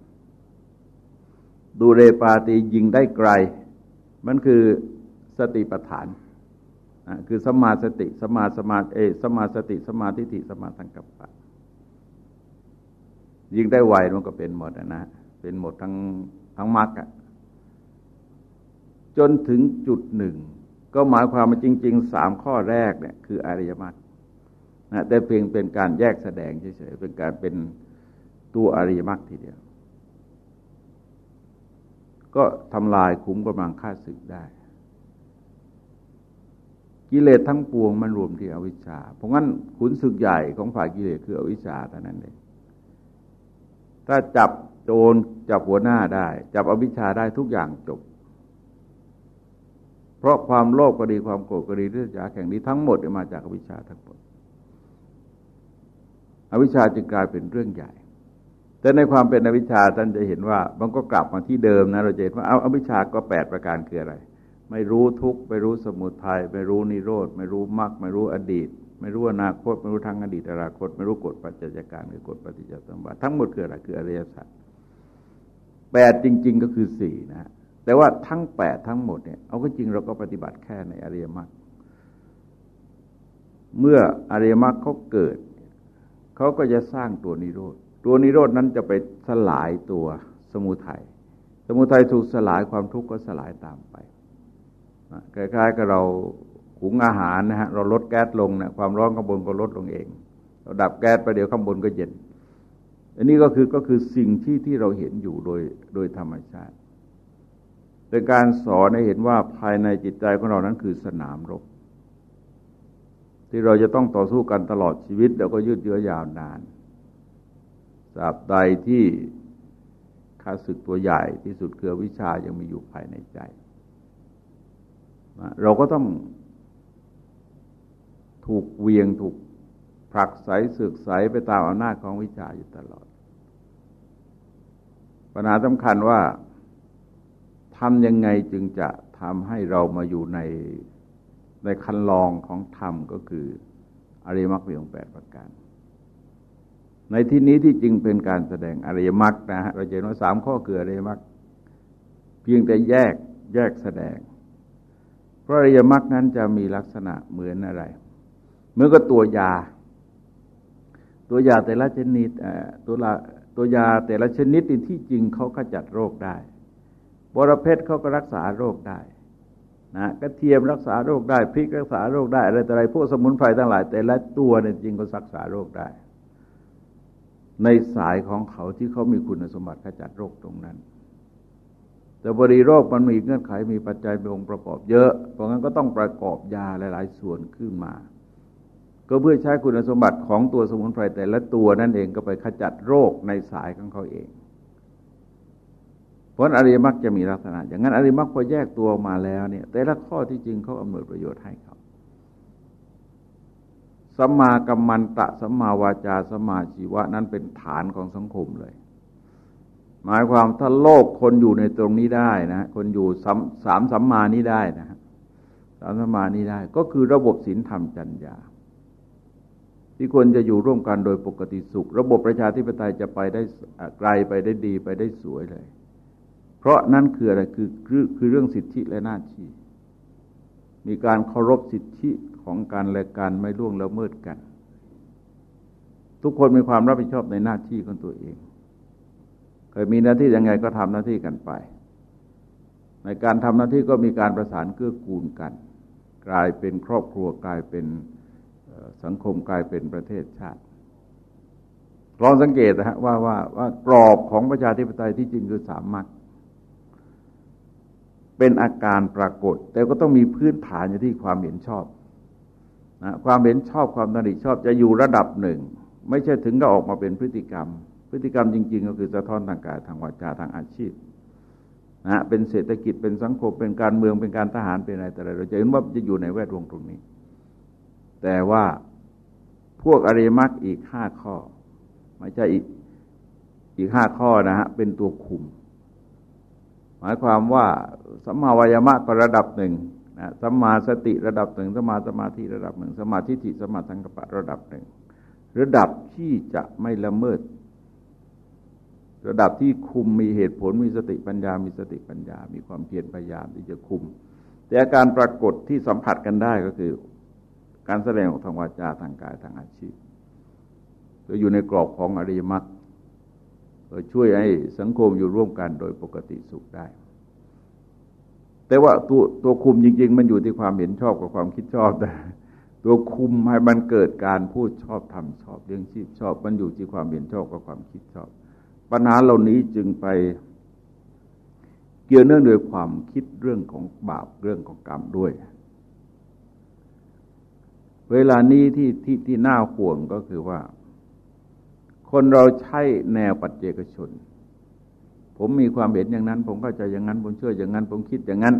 [SPEAKER 1] ดูเรปาตียิงได้ไกล มันคือสติปัฏฐานคือสมาสติสมาสมาเอสมาสติสมาธิฏฐิสมาสังกัปปะ ยิงได้ไวมันก็เป็นหมดนะเป็นหมดทั้งทั้งมรรคจนถึงจุดหนึ่ง ก็หมายความว่าจริงๆสามข้อแรกเนี่ยคืออริยมรรคนะแต่เพียงเป็นการแยกแสดงเฉยๆเป็นการเป็นตัวอริยมรรคทีเดียว ก็ทำลายคุ้มกำลังฆ่าศึกได้ กิเลสทั้งปวงมันรวมที่อวิชชา เพราะงั้นขุนศึกใหญ่ของฝ่ายกิเลสคืออวิชชาเท่านั้นเองถ้าจับโจรจับหัวหน้าได้ จับอวิชชาได้ทุกอย่างจบ ราะความโลภก็ดีความโกรธก็ดีเรื่จาแข่งนี้ทั้งหมดมาจากอวิชชาทั้งหมด อวิชชาจึงกลายเป็นเรื่องใหญ่ แต่ในความเป็นอวิชชาท่านจะเห็นว่า มันก็กลับมาที่เดิมนะเราจะเห็นว่าเอาอวิชชาก็แปดประการคืออะไร ไม่รู้ทุกข์ไม่รู้สมุทัยไม่รู้นิโรธไม่รู้มรรคไม่รู้อดีต ไม่รู้อนาคต ไม่รู้ทางอดีตอนาคต ไม่รู้กฎปัจจัยการหรือกฎปฏิจจสมบัติทั้งหมดคืออะไรคืออริยสัจแปดจริง ๆ ก็คือสี่นะ แต่ว่าทั้งแปดทั้งหมดเนี่ยเอาก็จริงเราก็ปฏิบัติแค่ในอริยมรรคเมื่ออริยมรรคเขาเกิด เขาก็จะสร้างตัวนิโรธตัวนิโรธนั้นจะไปสลายตัวสมุทยัยสมุทัยถูกสลายความทุกข์ก็สลายตามไปคล้ายๆกับเราหุงอาหารนะฮะเราลดแก๊สลงเนะความร้อนข้างบนก็ลดลงเอง เราดับแก๊สไปเดี๋ยวข้างบนก็เย็น อันนี้ก็คือก็คือสิ่งที่ที่เราเห็นอยู่โดยโดยธรรมชาติ เป็นการสอนให้เห็นว่าภายในจิตใจของเรานั้นคือสนามรบ ที่เราจะต้องต่อสู้กันตลอดชีวิต แล้วก็ยืดเยื้อยาวนานตราบใดที่ข้าศึกตัวใหญ่ที่สุดคือวิชายังมีอยู่ภายในใจ เราก็ต้องถูกเวียงถูกผลักไสสึกใสไปตามอำนาจของวิชาอยู่ตลอด ปัญหาสำคัญว่า ทำยังไงจึงจะทำให้เรามาอยู่ในในคันลองของธรรมก็คืออริยมรรคมีองค์แปดประการ ในที่นี้ที่จริงเป็นการแสดงอริยมรรคนะฮะเราจะเห็นว่าสามข้อคืออริยมรรคเพียงแต่แยกแยกแสดง เพราะอริยมรรคนั้นจะมีลักษณะเหมือนอะไรเหมือนกับตัวยา ตัวยาแต่ละชนิดตัวละตัวยาแต่ละชนิดที่จริงเขาขจัดโรคได้ บรเพชรเขาก็รักษาโรคได้นะกระเทียมรักษาโรคได้พริกรักษาโรคได้อะไรแต่อะไรพวกสมุนไพรทั้งหลาย แต่ละตัวเนี่ยจริงก็รักษาโรคได้ ในสายของเขาที่เขามีคุณสมบัติขจัดโรคตรงนั้น แต่บริโรคมันมีเงื่อนไขมีปัจจัยเป็นองค์ประกอบเยอะ เพราะงั้นก็ต้องประกอบยาหลาย ๆ ส่วนขึ้นมา ก็เพื่อใช้คุณสมบัติของตัวสมุนไพรแต่ละตัวนั่นเองก็ไปขจัดโรคในสายของเขาเอง เพราะอริยมรรคจะมีลักษณะ อย่างนั้นอริยมรรคพอแยกตัวมาแล้วเนี่ย แต่ละข้อที่จริงเขาอำนวยประโยชน์ให้เขาสัมมากัมมันตะสัมมาวาจาสัมมาชีวะนั้นเป็นฐานของสังคมเลย หมายความถ้าโลกคนอยู่ในตรงนี้ได้นะคนอยู่สามสัมมานี้ได้นะสามสัมมานี้ได้ ก็คือระบบศีลธรรมจัญญาที่ควรจะอยู่ร่วมกันโดยปกติสุข ระบบประชาธิปไตยจะไปได้ไกลไปได้ดีไปได้สวยเลย ราะนั่นคืออะไรคือคือคือเรื่องสิทธิและหน้าที่ มีการเคารพสิทธิของการและการไม่ล่วงละเมิดกัน ทุกคนมีความรับผิดชอบในหน้าที่ของตัวเองเคยมีหน้าที่ยังไงก็ทำหน้าที่กันไป ในการทำหน้าที่ก็มีการประสานเกื้อกูลกัน กลายเป็นครอบครัวกลายเป็นสังคมกลายเป็นประเทศชาติลองสังเกตนะฮะว่าว่าว่ากรอบของประชาธิปไตยที่จริงคือสามมรรค เป็นอาการปรากฏ แต่ก็ต้องมีพื้นฐานอยู่ที่ความเห็นชอบนะความเห็นชอบความตนิชอบจะอยู่ระดับหนึ่ง ไม่ใช่ถึงก็ออกมาเป็นพฤติกรรม พฤติกรรมจริง ๆ ก็คือสะท้อนทางกายทางวาจาทางอาชีพนะเป็นเศรษฐกิจเป็นสังคมเป็นการเมืองเป็นการทหารเป็นอะไรแต่อะไรเราจะเห็นว่าจะอยู่ในแวดวงตรงนี้ แต่ว่าพวกอริมักอีกห้าข้อ ไม่ใช่อีกอีกห้าข้อนะฮะเป็นตัวคุม หมายความว่าสัมมาวายามะก็ระดับหนึ่งนะสัมมาสติระดับหนึ่งสัมมาสมาธิระดับหนึ่งสมาธิฐิสมาสังกปะระดับหนึ่งระดับที่จะไม่ละเมิด ระดับที่คุมมีเหตุผลมีสติปัญญา มีสติปัญญา มีความเพียรพยายามที่จะคุม แต่อาการปรากฏที่สัมผัสกันได้ก็คือ การแสดงของทางวาจาทางกายทางอาชีพก็อยู่ในกรอบของอริยมรรค ช่วยให้สังคมอยู่ร่วมกันโดยปกติสุขได้ แต่ว่าตัวตัวคุมจริง ๆ มันอยู่ที่ความเห็นชอบกับความคิดชอบแต่ตัวคุมให้มันเกิดการพูดชอบทำชอบเรื่องชีพชอบ มันอยู่ที่ความเห็นชอบกับความคิดชอบ ปัญหาเหล่านี้จึงไปเกี่ยวเนื่องโดยความคิดเรื่องของบาปเรื่องของกรรมด้วย เวลานี้ที่ที่ที่น่าห่วงก็คือว่า คนเราใช้แนวปัจเจกชน ผมมีความเห็นอย่างนั้น ผมเข้าใจอย่างนั้น ผมเชื่ออย่างนั้น ผมคิดอย่างนั้น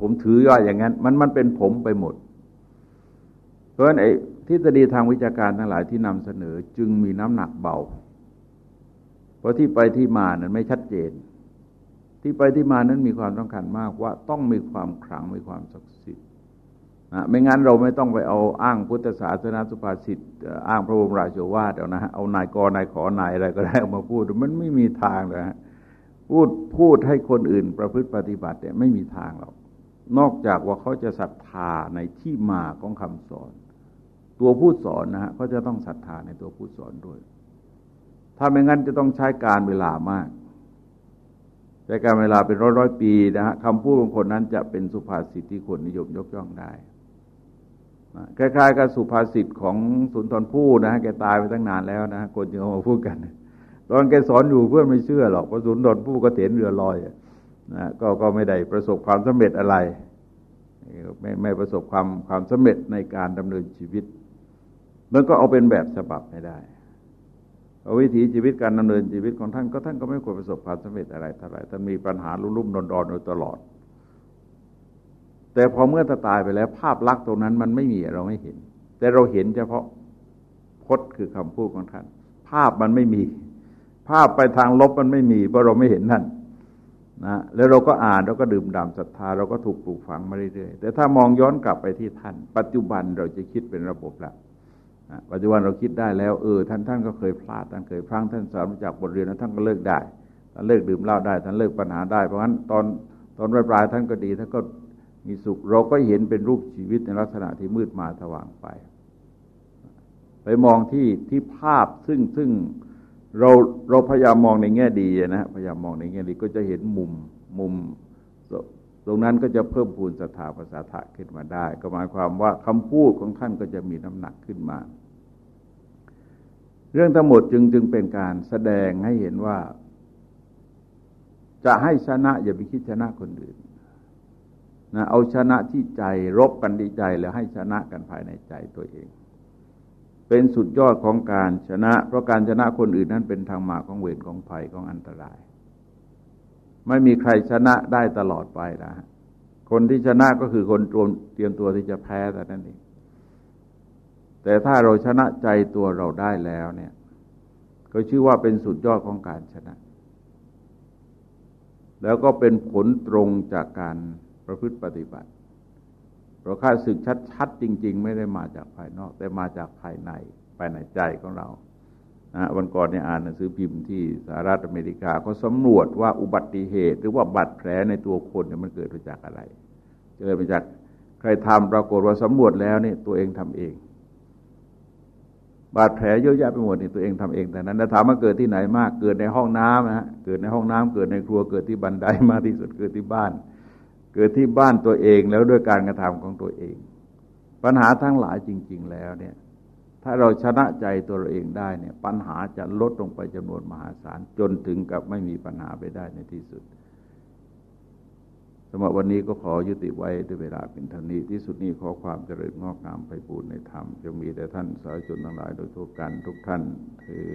[SPEAKER 1] ผมถือย่ออย่างนั้น มันมันเป็นผมไปหมด เพราะฉะนั้นไอ้ทฤษฎีทางวิชาการทั้งหลายที่นำเสนอจึงมีน้ำหนักเบา เพราะที่ไปที่มานั้นไม่ชัดเจน ที่ไปที่มานั้นมีความต้องการมากว่าต้องมีความขลังมีความศักดิ์สิทธิ์ นะไม่งั้นเราไม่ต้องไปเอาอ้างพุทธศาสนาสุภาษิตอ้างพระบรมราชวาทเอานะฮะเอานายกนายขอนายอะไรก็ได้มาพูด มันไม่มีทางเลยฮะพูดพูดให้คนอื่นประพฤติปฏิบัติเนี่ยไม่มีทางหรอกนอกจากว่าเขาจะศรัทธาในที่มาของคำสอน ตัวผู้สอนนะฮะเขาจะต้องศรัทธาในตัวผู้สอนด้วย ถ้าไม่งั้นจะต้องใช้การเวลามากใช้การเวลาเป็นร้อยร้อยปีนะฮะคำพูดของคนนั้นจะเป็นสุภาษิตที่คนนิยมยกย่องได้ คล้ายๆกับสุภาษิตของสุนทรภู่นะแกตายไปตั้งนานแล้วนะคนจึงเอามาพูดกัน ตอนแกสอนอยู่เพื่อนไม่เชื่อหรอกพระสุนทรผู้ก็เห็นเรือลอยนะก็ก็ไม่ได้ประสบความสำเร็จอะไร ไม่ไม่ประสบความความสำเร็จในการดำเนินชีวิต มันก็เอาเป็นแบบฉบับไม่ได้วิถีชีวิตการดำเนินชีวิตของท่านก็ท่านก็ไม่ควรประสบความสำเร็จอะไรเท่าไหร่ท่านมีปัญหาลุ่มๆดอนๆโดยตลอด แต่พอเมื่อตาตายไปแล้ว ภาพลักษณ์ตรงนั้นมันไม่มีเราไม่เห็น แต่เราเห็นเฉพาะพจน์คือคำพูดของท่าน ภาพมันไม่มี ภาพไปทางลบมันไม่มี เพราะเราไม่เห็นท่านนะแล้วเราก็อ่านเราก็ดื่มด่ำศรัทธาเราก็ถูกปลูกฝังมาเรื่อยๆแต่ถ้ามองย้อนกลับไปที่ท่าน ปัจจุบันเราจะคิดเป็นระบบแล้วปัจจุบันเราคิดได้แล้วเออท่านท่านก็เคยพลาดท่านเคยพลั้งท่านสอนจากบทเรียนแล้วท่านก็เลิกได้ท่านเลิกดื่มเหล้าได้ท่านเลิกปัญหาได้เพราะฉะนั้นตอนตอนปลายท่านก็ดีท่านก็ มีสุข เราก็เห็นเป็นรูปชีวิตในลักษณะที่มืดมาสว่างไป ไปมองที่ที่ภาพซึ่งซึ่งเราเราพยายามมองในแง่ดีนะพยายามมองในแง่ดีก็จะเห็นมุมมุม ตรงนั้นก็จะเพิ่มพูนศรัทธาภาษาทะขึ้นมาได้ ก็หมายความว่าคำพูดของท่านก็จะมีน้ำหนักขึ้นมา เรื่องทั้งหมดจึงจึงเป็นการแสดงให้เห็นว่า จะให้ชนะอย่าไปคิดชนะคนอื่น นะเอาชนะที่ใจรบกันดีใจแล้วให้ชนะกันภายในใจตัวเอง เป็นสุดยอดของการชนะ เพราะการชนะคนอื่นนั้นเป็นทางมาของเวรของภัยของอันตราย ไม่มีใครชนะได้ตลอดไปนะคนที่ชนะก็คือคนเตรียมตัวที่จะแพ้แต่นั่นเองแต่ถ้าเราชนะใจตัวเราได้แล้วเนี่ย ก็ชื่อว่าเป็นสุดยอดของการชนะ แล้วก็เป็นผลตรงจากการ ประพฤติปฏิบัติเพราะข้าศึกชัดๆจริง ๆ ไม่ได้มาจากภายนอก แต่มาจากภายในภายในใจของเรานะวันก่อนเนี่ยอ่านหนังสือพิมพ์ที่สหรัฐอเมริกาเขาสำรวจว่าอุบัติเหตุ หรือว่าบาดแผลในตัวคนเนี่ยมันเกิดมาจากอะไร เกิดมาจากใครทำปรากฏว่าสำรวจแล้วเนี่ยตัวเองทำเอง บาดแผลเยอะแยะไปหมดนี่ตัวเองทำเองแต่นั้นถามว่าเกิดที่ไหนมาก เกิดในห้องน้ำนะฮะเกิดในห้องน้ำเกิดในครัวเกิดที่บันไดมากที่สุดเกิดที่บ้าน เกิดที่บ้านตัวเองแล้วด้วยการกระทำของตัวเอง ปัญหาทั้งหลายจริง ๆ แล้วเนี่ย ถ้าเราชนะใจตัวเราเองได้เนี่ย ปัญหาจะลดลงไปจำนวนมหาศาลจนถึงกับไม่มีปัญหาไปได้ในที่สุดสำหรับวันนี้ก็ขอยุติไว้ด้วยเวลาเป็นเท่านี้ที่สุดนี้ขอความเจริญงอกงามไปบูรณนธรรมจะมีแต่ท่านสาธุชนทั้งหลายโดยทั่วกันทุกท่านคือ